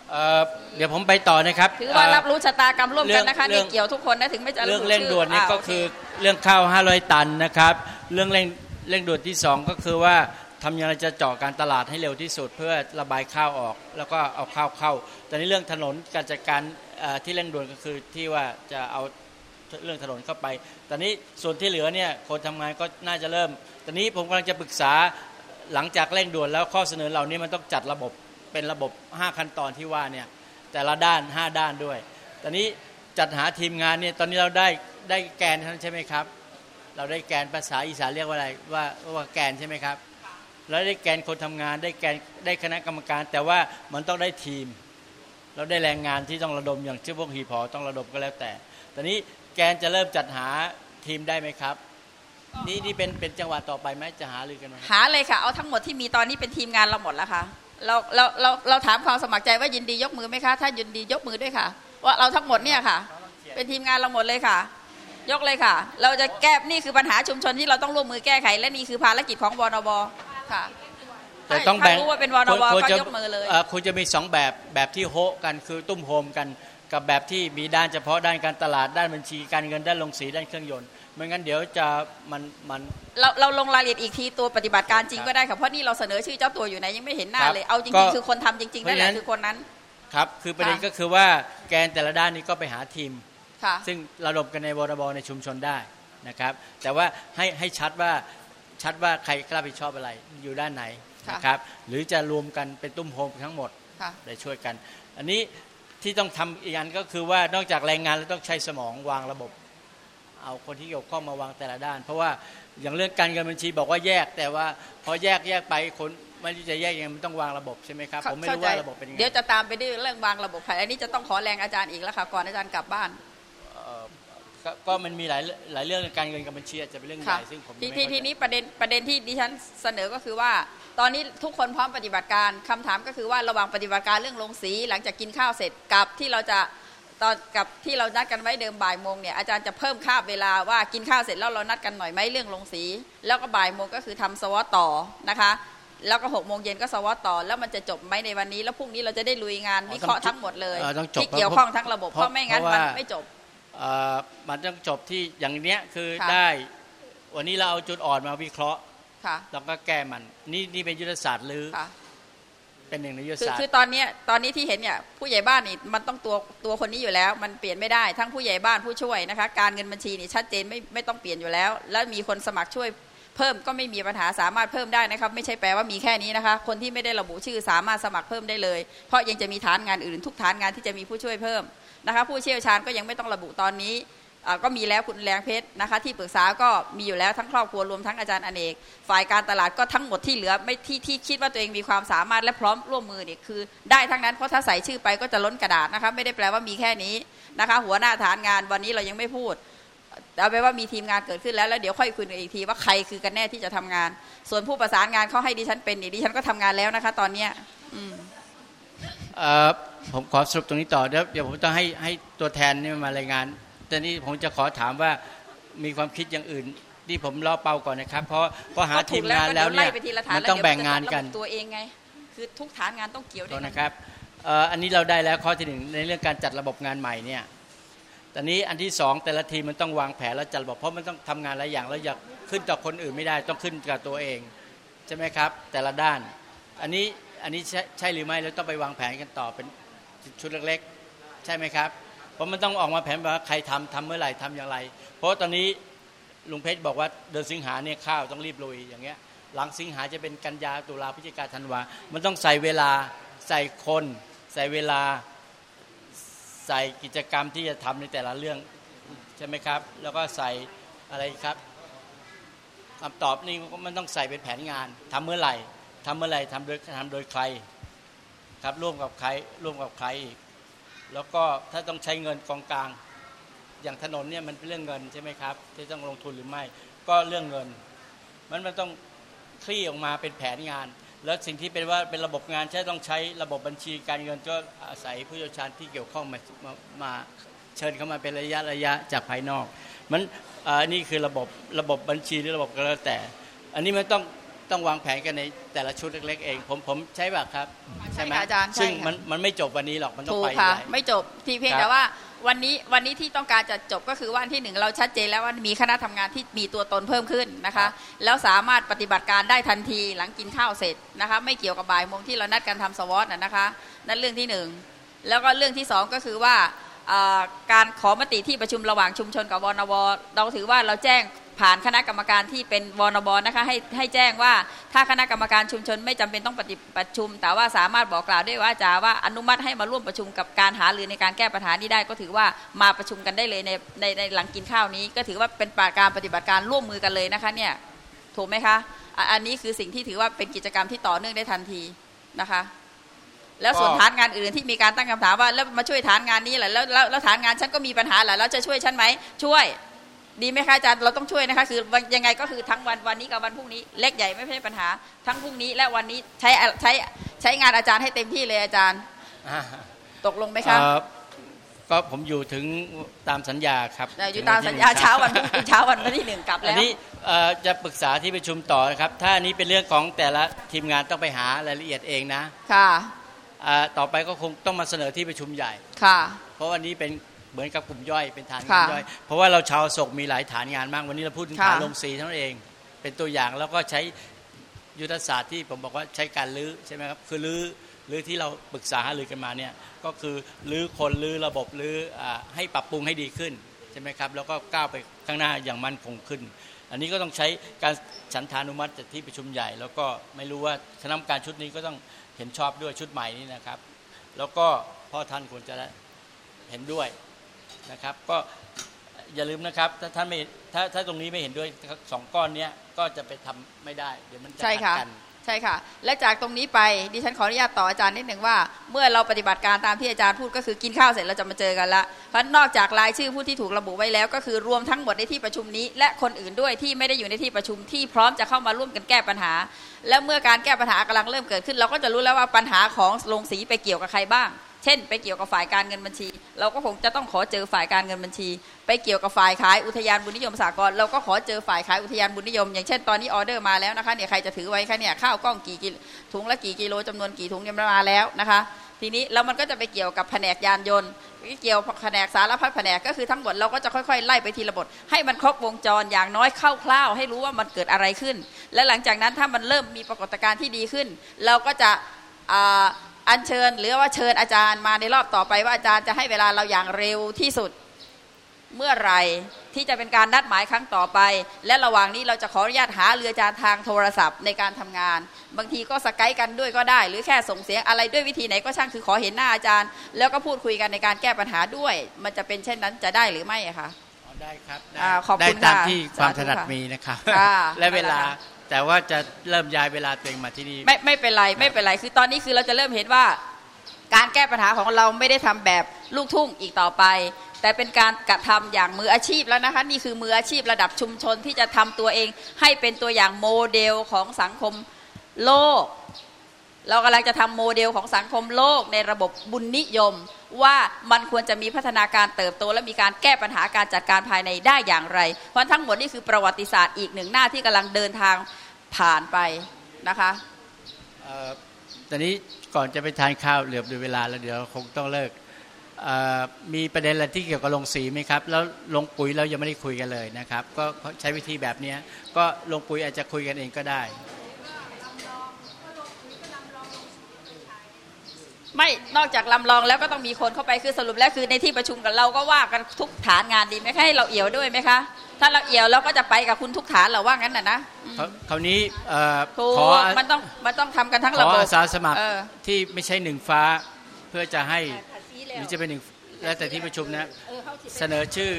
เอ่อเดี๋ยวผมไปต่อนะครับถือว่าเรับรู้ชะตากรรมร่วมกันนะคะเรื่นี่องเกี่ยวทุกคนนะถึงไม่จะระบุเรื่องเร่งด่วนนี่ชื่ก็าคือเรื่องข้าว500 ตันนะครับ เรื่องเร่งเร่งด่วนที่สองก็คือว่าทำยังไงจะเจาะการตลาดให้เร็วที่สุด เพื่อระบายข้าวออก แล้วก็เอาข้าวเข้าตอนนี้เรื่องถนนการจัดการเอ่อที่เร่งด่วนก็คือที่ว่าจะเอา เรื่องถนนเข้าไป ตอนนี้ส่วนที่เหลือเนี่ยคนทำงานก็น่าจะเริ่ม ตอนนี้ผมกำลังจะปรึกษาหลังจากเร่งด่วนแล้วข้อเสนอเหล่านี้มันต้องจัดระบบเป็นระบบ 5 ขั้นตอนที่ว่าเนี่ยแต่ละด้าน 5 ด้านด้วย ตอนนี้จัดหาทีมงานเนี่ยตอนนี้เราได้ได้แกนท่านใช่ไหมครับ เราได้แกนภาษาอีสานเรียกว่าอะไรว่าว่าแกนใช่ไหมครับแล้วได้แกนคนทำงานได้แกนได้คณะกรรมการ แต่ว่ามันต้องได้ทีม เราได้แรงงานที่ต้องระดมอย่างเช่นพวกฮีพอต้องระดมก็แล้วแต่ตอนนี้ แกนจะเริ่มจัดหาทีมได้ไหมครับ นี่นี่เป็นเป็นจังหวะต่อไปไหมจะหารือกันไหมหาเลยค่ะ เอาทั้งหมดที่มีตอนนี้เป็นทีมงานเราหมดแล้วค่ะเราเราเราเราถามความสมัครใจว่ายินดียกมือไหมคะ ถ้ายินดียกมือด้วยค่ะ ว่าเราทั้งหมดเนี่ยค่ะ เป็นทีมงานเราหมดเลยค่ะ ยกเลยค่ะ เราจะแก้นี่คือปัญหาชุมชนที่เราต้องร่วมมือแก้ไข และนี่คือภารกิจของวนบค่ะแต่ต้องแบ่งถ้ารู้ว่าเป็นวนบควรก็จะยกมือเลยควรจะมีสองแบบแบบที่โฮะกันคือตุ้มโฮมกัน กับแบบที่มีด้านเฉพาะด้านการตลาดด้านบัญชีการเงินด้านลงสีด้านเครื่องยนต์ไม่งั้นเดี๋ยวจะมันมันเราเราลงรายละเอียดอีกทีตัวปฏิบัติการจริงก็ได้ค่ะเพราะนี่เราเสนอชื่อเจ้าตัวอยู่ไหนยังไม่เห็นหน้าครับเลยเอาจก็ริงๆคือคนทำจริงๆนั่นแหละเพราะฉะนั้นคือคนนั้นครับคือประเด็นค่ะก็คือว่าแกนแต่ละด้านนี้ก็ไปหาทีมค่ะซึ่งระดมกันในวรบในชุมชนได้นะครับแต่ว่าให้ให้ชัดว่าชัดว่าใครรับผิดชอบอะไรอยู่ด้านไหนค่ะนะครับหรือจะรวมกันเป็นตุ้มโฮมทั้งหมดค่ะได้ช่วยกัน อันนี้ ที่ต้องทำอีกอันก็คือว่านอกจากแรงงานแล้วต้องใช้สมองวางระบบ เอาคนที่เกี่ยวข้องมาวางแต่ละด้าน เพราะว่าอย่างเรื่องการเงินบัญชีบอกว่าแยกแต่ว่าพอแยกแยกไปคนไม่รู้จะแยกยังไงมันต้องวางระบบใช่ไหมครับผมไม่รู้ว่าระบบเป็นยังไงเดี๋ยวจะตามไปด้วยเรื่องวางระบบภายอันนี้จะต้องขอแรงอาจารย์อีกแล้วค่ะก่อนอาจารย์กลับบ้านเอ่อก็ก็มันมีหลายหลายเรื่องการเงินกับบัญชีอาจจะเป็นเรื่องใหค่ะญ่ซึ่งผมทีไม่ทีเข้าใจทีนี้ประเด็นประเด็นที่ดิฉันเสนอก็คือว่า ตอนนี้ทุกคนพร้อมปฏิบัติการคำถามก็คือว่าระหว่างปฏิบัติการเรื่องลงสี หลังจากกินข้าวเสร็จกับที่เราจะตอนกับที่เรานัดกันไว้เดิมบ่ายโมงเนี่ยอาจารย์จะเพิ่มคาบเวลาว่ากินข้าวเสร็จแล้วเรานัดกันหน่อยไหมเรื่องลงสี แล้วก็บ่ายโมงก็คือทำสวอตต่อนะคะแล้วก็หกโมงเย็นก็สวอตต่อ แล้วมันจะจบไหมในวันนี้ แล้วพรุ่งนี้เราจะได้ลุยงานวิเคราะห์ทั้งหมดเลยเอ่อต้องจบที่เกี่ยวข้องทั้งระบบเพเพราะราะไม่งั้นเพราะมันว่าไม่จบเอ่อมันต้องจบที่อย่างเนี้ยคือค่ะได้ วันนี้เราเอาจุดอ่อนมาวิเคราะห์ ค่ะแล้วก็แก้มันนี่นี่เป็นยุทธศาสตร์หรือค่ะเป็นหนึ่งในยุทธคือศาสตคือร์ตอนเนี้ยตอนนี้ที่เห็นเนี่ยผู้ใหญ่บ้านนี่มันต้องตัวตัวคนนี้อยู่แล้ว มันเปลี่ยนไม่ได้ทั้งผู้ใหญ่บ้านผู้ช่วยนะคะ การเงินบัญชีนี่ชัดเจนไม่ไม่ต้องเปลี่ยนอยู่แล้ว แล้วมีคนสมัครช่วยเพิ่มก็ไม่มีปัญหาสามารถเพิ่มได้นะครับ ไม่ใช่แปลว่ามีแค่นี้นะคะ คนที่ไม่ได้ระบุชื่อสามารถสมัครเพิ่มได้เลย เพราะยังจะมีฐานงานอื่นทุกฐานงานที่จะมีผู้ช่วยเพิ่มนะคะ ผู้เชี่ยวชาญก็ยังไม่ต้องระบุตอนนี้อ่า ก็มีแล้วคุณแรงเพชรนะคะที่ปรึกษาก็มีอยู่แล้วทั้งครอบครัวรวมทั้งอาจารย์อเนก ฝ่ายการตลาดก็ทั้งหมดที่เหลือไม่ที่ที่คิดว่าตัวเองมีความสามารถและพร้อมร่วมมือเนี่ยคือ ได้ทั้งนั้นเพราะถ้าใส่ชื่อไปก็จะล้นกระดาษนะคะไม่ได้แปลว่ามีแค่นี้นะคะ หัวหน้าฐานงานวันนี้เรายังไม่พูดเอาไปว่ามีทีมงานเกิดขึ้นแล้วแล้วเดี๋ยวค่อยคุยกันอีกทีว่าใครคือกันแน่ที่จะทำงาน ส่วนผู้ประสานงานเขาให้ดิฉันเป็นนี่ดิฉันก็ทำงานแล้วนะคะ ตอนเนี้ยผมขอสรุปตรงนี้ต่อเดี๋ยวเดี๋ยวผมต้องให้ให้ตัวแทนนี่มารายงาน แต่นี่ผมจะขอถามว่ามีความคิดอย่างอื่นที่ผมล่อเป้าก่อนนะครับ เพราะเพราะหาทีมงานแล้วเนี่ยก็ถูกก็ดี๋ไไปทีละฐามันล้วต้องเดี๋ยวแบ่งงานกันจะระบุตัวเองไง คือทุกฐานงานต้องเกี่ยวด้ตัววยกันะครับเอ่ออันนี้เราได้แล้วข้อที่หนึ่งในเรื่องการจัดระบบงานใหม่เนี่ยตอนนี้อันที่สองแต่ละทีมมันต้องวางแผนแล้วจัดระบบเพราะมันต้องทำงานหลายอย่างแล้วอยากขึ้นต่อคนอื่นไม่ได้ต้องขึ้นกับตัวเองใช่ไหมครับ แต่ละด้าน อันนี้อันนี้ใช่ใช่หรือไม่แล้วต้องไปวางแผนกันต่อเป็นชุดเล็กๆ ใช่ไหมครับ เพราะมันต้องออกมาแผนว่าใครทำทำเมื่อไหร่ทำอย่างไร เพราะตอนนี้ลุงเพชรบอกว่าเดือนสิงหาเนี่ยข้าวต้องรีบลุยอย่างเงี้ย หลังสิงหาจะเป็นกันยาตุลาพฤศจิกาธันวา มันต้องใส่เวลาใส่คน ใส่เวลาใส่กิจกรรมที่จะทำในแต่ละเรื่องใช่ไหมครับ แล้วก็ใส่อะไรครับคำตอบนี่มันต้องใส่เป็นแผนงานทำเมื่อไหร่ทำเมื่อไหร่ทำโดยทำโดยใคร ครับร่วมกับใครร่วมกับใครอีก แล้วก็ถ้าต้องใช้เงินกองกลาง อย่างถนนเนี่ยมันเป็นเรื่องเงินใช่ไหมครับที่ต้องลงทุนหรือไม่ ก็เรื่องเงิน มันมันต้องคลี่ออกมาเป็นแผนงาน แล้วสิ่งที่เป็นว่าเป็นระบบงานใช่ต้องใช้ระบบบัญชีการเงินก็อาศัยผู้เชี่ยวชาญที่เกี่ยวข้องมามามาเชิญเข้ามาเป็นระยะระยะจากภายนอก มันอ่านี่คือระบบระบบบัญชีหรือระบบก็แล้วแต่ อันนี้มันต้อง ต้องวางแผนกันในแต่ละชุดเล็ก ๆ เอง ผมผมใช่ป่ะครับใช่ไหมค่ะอาจารย์ใช่ซึ่งค่ะมันมันไม่จบวันนี้หรอกมันต้องถูกไปค่ะหลายไม่จบที่เพียงครับแต่ว่าวันนี้วันนี้ที่ต้องการจะจบก็คือว่าอันที่หนึ่งเราชัดเจนแล้วว่ามีคณะทำงานที่มีตัวตนเพิ่มขึ้นนะคะ แล้วสามารถปฏิบัติการได้ทันทีหลังกินข้าวเสร็จนะคะ ไม่เกี่ยวกับบ่ายโมงที่เรานัดกันทำสวอตนะคะ นั่นเรื่องที่หนึ่งแล้วก็เรื่องที่สองก็คือว่าเอ่อการขอมติที่ประชุมระหว่างชุมชนกับวนวเราถือว่าเราแจ้ง ผ่านคณะกรรมการที่เป็นวนบนะคะให้ให้แจ้งว่าถ้าคณะกรรมการชุมชนไม่จำเป็นต้องปฏิประชุม แต่ว่าสามารถบอกกล่าวได้ว่าจาว่าอนุมัติให้มาร่วมประชุมกับการหารือในการแก้ปัญหานี้ได้ ก็ถือว่ามาประชุมกันได้เลยในในในหลังกินข้าวนี้ ก็ถือว่าเป็นปาการปฏิบัติการร่วมมือกันเลยนะคะเนี่ยถูกไหมคะอันนี้คือสิ่งที่ถือว่าเป็นกิจกรรมที่ต่อเนื่องได้ทันทีนะคะแล้วส่วนฐานงานอื่นที่มีการตั้งคำถามว่าแล้วมาช่วยฐานงานนี้แหละแล้วแล้วแล้วฐานงานฉันก็มีปัญหาแหละแล้วจะช่วยฉันไหมช่วย ดีไหมคะอาจารย์เราต้องช่วยนะคะคือวันยังไงก็คือทั้งวันวันนี้กับวันพรุ่งนี้เล็กใหญ่ไม่ใช่ปัญหา ทั้งพรุ่งนี้และวันนี้ใช้ใช้ใช้งานอาจารย์ให้เต็มที่เลยอาจารย์อ่าตกลงไหมคะเอ่อก็ผมอยู่ถึงตามสัญญาครับเอ่ออยู่ตามสัญญาเช้าวันพรุ่งนี้เช้าวันที่หนึ่งกลับอันแล้วนี้เอ่อจะปรึกษาที่ประชุมต่อนะครับ ถ้าอันนี้เป็นเรื่องของแต่ละทีมงานต้องไปหารายละเอียดเองนะค่ะอ่าต่อไปก็คงต้องมาเสนอที่ประชุมใหญ่ค่ะ เพราะวันนี้เป็น เหมือนกับกลุ่มย่อยเป็นฐานงานค่ะย่อย เพราะว่าเราชาวโศกมีหลายฐานงานมากวันนี้เราพูดถึงค่ะฐานลงสีเท่านั้นเอง เป็นตัวอย่างแล้วก็ใช้ยุทธศาสตร์ที่ผมบอกว่าใช้การลื้อใช่ไหมครับคือลื้อลื้อที่เราปรึกษาหารือกันมาเนี่ยก็คือลื้อคนลื้อระบบลื้ออ่าให้ปรับปรุงให้ดีขึ้นใช่ไหมครับแล้วก็ก้าวไปข้างหน้าอย่างมั่นคงขึ้น อันนี้ก็ต้องใช้การฉันทานุมัติจากที่ประชุมใหญ่ แล้วก็ไม่รู้ว่าคณะกรรมการชุดนี้ก็ต้องเห็นชอบด้วยชุดใหม่นี้นะครับ แล้วก็พ่อท่านควรจะเห็นด้วย นะครับ ก็อย่าลืมนะครับ ถ้าท่านไม่ถ้าถ้าตรงนี้ไม่เห็นด้วยสองก้อนเนี้ยก็จะไปทำไม่ได้ เดี๋ยวมันจะใช่ขัดค่ะกันใช่ค่ะ และจากตรงนี้ไปดิฉันขออนุญาตต่ออาจารย์นิดหนึ่งว่า เมื่อเราปฏิบัติการตามที่อาจารย์พูดก็คือกินข้าวเสร็จเราจะมาเจอกันละเพราะนอกจากรายชื่อผู้ที่ถูกระบุไว้แล้ว ก็คือรวมทั้งหมดในที่ประชุมนี้ และคนอื่นด้วยที่ไม่ได้อยู่ในที่ประชุมที่พร้อมจะเข้ามาร่วมกันแก้ปัญหา และเมื่อการแก้ปัญหากำลังเริ่มเกิดขึ้น เราก็จะรู้แล้วว่าปัญหาของโรงสีไปเกี่ยวกับใครบ้าง เช่น ไปเกี่ยวกับฝ่ายการเงินบัญชี เราก็คงจะต้องขอเจอฝ่ายการเงินบัญชี ไปเกี่ยวกับฝ่ายขายอุทยานบุญนิยมสากลเราก็ขอเจอฝ่ายขายอุทยานบุญนิยม อย่างเช่นตอนนี้ออเดอร์มาแล้วนะคะเนี่ยใครจะถือไว้คะเนี่ยข้าวกล้องกี่กิลถุงละกี่กิโลจำนวนกี่ถุงเนี่ยมาแล้วนะคะทีนี้แล้วมันก็จะไปเกี่ยวกับแผนกยานยนต์เกี่ยวกับแผนกสารพัดแผนกก็คือทั้งหมดเราก็จะค่อยๆ ไล่ไปทีละบท ให้มันครบวงจรอย่างน้อยคร่าวๆให้รู้ว่ามันเกิดอะไรขึ้น และหลังจากนั้นถ้ามันเริ่มมีปรากฏการณ์ที่ดีขึ้น เราก็จะ อ่าอัญเชิญ หรือว่าเชิญอาจารย์มาในรอบต่อไปว่าอาจารย์จะให้เวลาเราอย่างเร็วที่สุดเมื่อไหรที่จะเป็นการนัดหมายครั้งต่อไป และระหว่างนี้เราจะขออนุญาตหาเรืออาจารย์ทางโทรศัพท์ในการทำงาน บางทีก็สกายกันด้วยก็ได้ หรือแค่ส่งเสียงอะไรด้วยวิธีไหนก็ช่างคือขอเห็นหน้าอาจารย์ แล้วก็พูดคุยกันในการแก้ปัญหาด้วย มันจะเป็นเช่นนั้นจะได้หรือไม่อะคะอ๋อได้ครับได้อ่าขอบได้คุณตามค่ะที่ความสาธุถนัดค่ะมีนะครับค่ะและเวลานั่น แหละค่ะแต่ว่าจะเริ่มย้ายเวลาตัวเองมาที่นี่ไม่ไม่เป็นไรไม่เป็นไรคือตอนนี้คือเราจะเริ่มเห็นว่า การแก้ปัญหาของเราไม่ได้ทำแบบลูกทุ่งอีกต่อไป แต่เป็นการกระทำอย่างมืออาชีพแล้วนะคะนี่คือมืออาชีพระดับชุมชนที่จะทำตัวเอง ให้เป็นตัวอย่างโมเดลของสังคมโลก เรากำลังจะทำโมเดลของสังคมโลกในระบบบุญนิยม ว่ามันควรจะมีพัฒนาการเติบโต และมีการแก้ปัญหาการจัดการภายในได้อย่างไร เพราะทั้งหมดนี่คือประวัติศาสตร์อีกหนึ่งหน้าที่กำลังเดินทาง ผ่านไปนะคะเอ่อตอนนี้ก่อนจะไปทานข้าวเหลือบดูเวลาแล้วเดี๋ยวคงต้องเลิกเอ่อมีประเด็นอะไรที่เกี่ยวกับลงสีไหมครับ แล้วลงปุ๋ยเรายังไม่ได้คุยกันเลยนะครับ ก็ใช้วิธีแบบเนี้ยก็ลงปุ๋ยอาจจะคุยกันเองก็ได้ ไม่นอกจากลำลองแล้วก็ต้องมีคนเข้าไปคือสรุปแล้วคือในที่ประชุมกับเราก็ว่ากันทุกฐานงานดีไหมคะให้เราเอี่ยวด้วยไหมคะ ถ้าเราเอี่ยวเราก็จะไปกับคุณทุกฐานเราว่างั้นน่ะนะคราวคราวนี้เอ่อถูขอกมันต้องมันต้องทำกันทั้งขระอบบอาสาสมัครเออที่ไม่ใช่หนึ่งฟ้าเพื่อจะให้หรือจะเป็นหนึ่งแล้วแต่ที่ประชุมนะเสนอชื่อ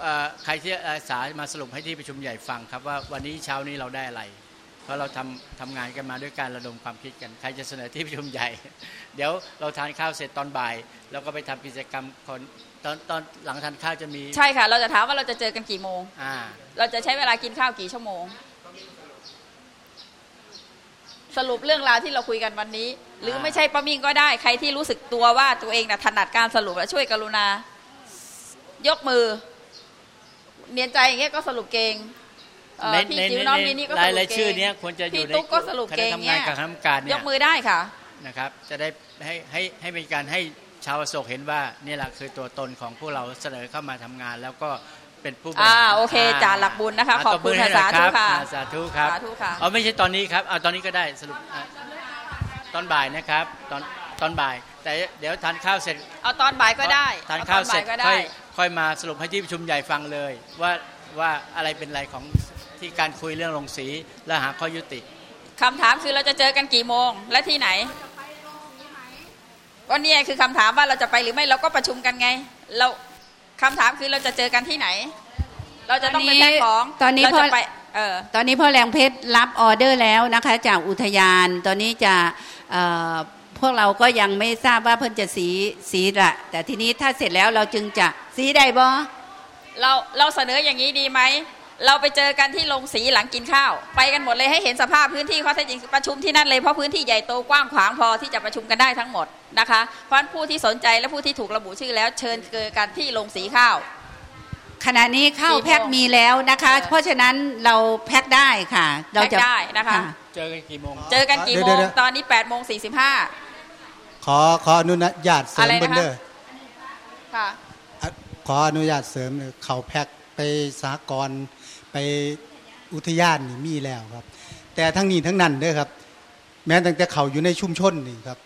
เอ่อใครที่อาสามาสรุปให้ที่ประชุมใหญ่ฟังครับว่าวันนี้เช้านี้เราได้อะไร เพราะเราทำทำงานกันมาด้วยการระดมความคิดกัน ใครจะเสนอที่ประชุมใหญ่ เดี๋ยวเราทานข้าวเสร็จตอนบ่าย แล้วก็ไปทำกิจกรรมคน ตอนตอนหลังทานข้าวจะมีใช่ค่ะ เราจะถามว่าเราจะเจอกันกี่โมง อ่า เราจะใช้เวลากินข้าวกี่ชั่วโมง สรุปเรื่องราวที่เราคุยกันวันนี้ หรือไม่ใช่ป้ามิ่งก็ได้ ใครที่รู้สึกตัวว่าตัวเองนะถนัดการสรุปและช่วยกรุณา ยกมือ เนียนใจอย่างเงี้ยก็สรุปเก่งเอ่อในพี่ในจิ๋วในน้องมินี่ก็สรายรุปรายเก่ชื่องเนี้ยควรจะอยู่พี่ในตุ๊กก็สรุปคณะเก่งทำเนี่งานยกับคณะกรรมการเนี่ยยกมือได้ค่ะนะครับ จะได้ให้ให้ให้เป็นการให้ ชาวอโศกเห็นว่านี่แหละคือตัวตนของพวกเราเสนอเข้ามาทำงาน แล้วก็เป็นผู้บริหารอ่าโอเคจ่าหลักบุญนะคะาขอบคุณตมืให้ค่ะหน่อยสาธุค่ะรับอ่าสาธุครับสาธุค่ะเอาไม่ใช่ตอนนี้ครับเอาตอนนี้ก็ได้สรุปอะตอนบ่ายนะครับตอนตอนบ่าย แต่เดี๋ยวทานข้าวเสร็จ เอาตอนบ่ายก็ได้ทานอตข้าวอเสร็จบ่ยก็ค่ได้อยค่อยมาสรุปให้ที่ประชุมใหญ่ฟังเลย ว่าว่าอะไรเป็นอะไรของที่การคุยเรื่องลงสีและหาข้อยุติคำถามคือเราจะเจอกันกี่โมงและที่ไหน ก็เนี่ยคือคำถามว่าเราจะไปหรือไม่เราก็ประชุมกันไง เราคำถามคือเราจะเจอกันที่ไหน เราจะต้องไปแพ็คของตอนนี้เราพ่อจะไปเออตอนนี้พ่อแรงเพชรรับออเดอร์แล้วนะคะ จากอุทยาน ตอนนี้จะเอ่อพวกเราก็ยังไม่ทราบว่าเพิ่นจะสีสีละแต่ทีนี้ถ้าเสร็จแล้วเราจึงจะสีได้บ่เราเราเสนออย่างนี้ดีไหม เราไปเจอกันที่โรงสีหลังกินข้าว ไปกันหมดเลยให้เห็นสภาพพื้นที่ข้อเท็จจริงประชุมที่นั่นเลยเพราะพื้นที่ใหญ่โตกว้างขวางพอที่จะประชุมกันได้ทั้งหมดนะคะเพราะฉะนั้นผู้ที่สนใจและผู้ที่ถูกระบุชื่อแล้วเชิญเจอกันที่โรงสีข้าว ขณะนี้ข้าวแพ็คมีแล้วนะคะ เพราะฉะนั้นเราแพ็คได้ค่ะ เราจะแพ็คได้นะคะ เจอกันกี่โมง เจอกันกี่โมเดี๋ยวงเดี๋ยวตอนนี้8ปดโมงสีขอขออนุญาตเสริมอะไรเบนนะคะเดอร์ค่ะขออนุญาตเสริมเลยเขาแพ็กไปสากรณ์ ไปอุทยานนี่มีแล้วครับ แต่ทั้งนี้ทั้งนั้นเด้อครับ แม้ตั้งแต่เขาอยู่ในชุมชนนี่ครับ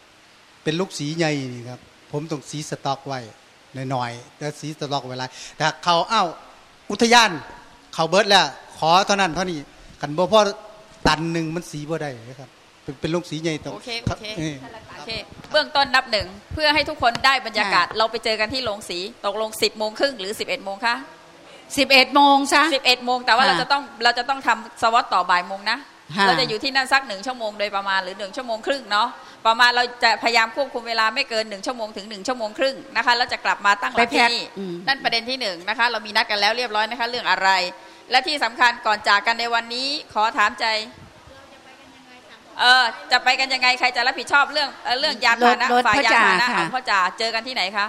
เป็นลูกสีใหญ่นี่ครับ ผมต้องสีสต็อกไว้หน่อยๆแต่สีสต็อกไว้หลายแต่เขาเอ้าอุทยาน เขาเบิร์ดแล้ว ขอเท่านั้นเท่านี้กันบ่พอตันหนึ่งมันสีบ่ได้นะครับเป็นเป็นลูกสีใหญ่ต้องโอเคโอเคเออโอเค เบื้องต้นนับหนึ่งเพื่อให้ทุกคนได้บรรยากาศ เราไปเจอกันที่โรงสีตกลง 10 โมงครึ่งหรือ 11 โมงคะ 11โมงซะ11โมงแต่ว่าค่ะเราจะต้องเราจะต้องทำสวอตต่อบ่ายโมงนะค่ะเราจะอยู่ที่นั่นสักหนึ่งชั่วโมงโดยประมาณหรือหนึ่งชั่วโมงครึ่งเนาะประมาณเราจะพยายามควบคุมเวลาไม่เกินหนึ่งชั่วโมงถึงหนึ่งชั่วโมงครึ่งนะคะแล้วจะกลับมาตั้งหลักที่นี่นั่นประเด็นที่หนึ่งนะคะเรามีนัดกันแล้วเรียบร้อยนะคะเรื่องอะไร และที่สำคัญก่อนจากกันในวันนี้ขอถามใจเออจะไปกันยังไงใครจะรับผิดชอบเรื่องเอ่อเรื่องยานพาหนะรถฝ่ายยานพาหนะพ่อจ๋าค่ะของพ่อจ๋าเจอกันที่ไหนคะ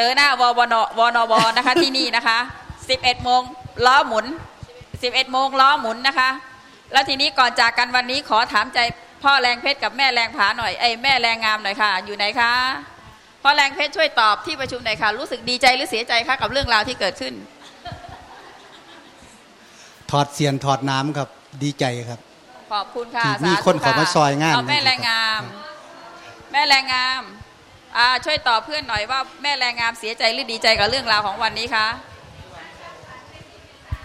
เจอหน้าววนวนบนะคะที่นี่นะคะ 11โมงล้อหมุน 11โมงล้อหมุนนะคะ แล้วทีนี้ก่อนจากกันวันนี้ขอถามใจพ่อแรงเพชรกับแม่แรงผาหน่อยไอ้ยแม่แรงงามหน่อยค่ะ อยู่ไหนคะพ่อแรงเพชรช่วยตอบที่ประชุมหน่อยค่ะ รู้สึกดีใจหรือเสียใจคะกับเรื่องราวที่เกิดขึ้น ถอดเสียนถอดน้ำครับดีใจครับ ขอบคุณค่ะที่มีสธุคนเข้ามาซอยงานเอาแม่แรงงาม แม่แรงงามอ่า ช่วยตอบเพื่อนหน่อยว่าแม่แรงงามเสียใจหรือดีใจกับเรื่องราวของวันนี้คะ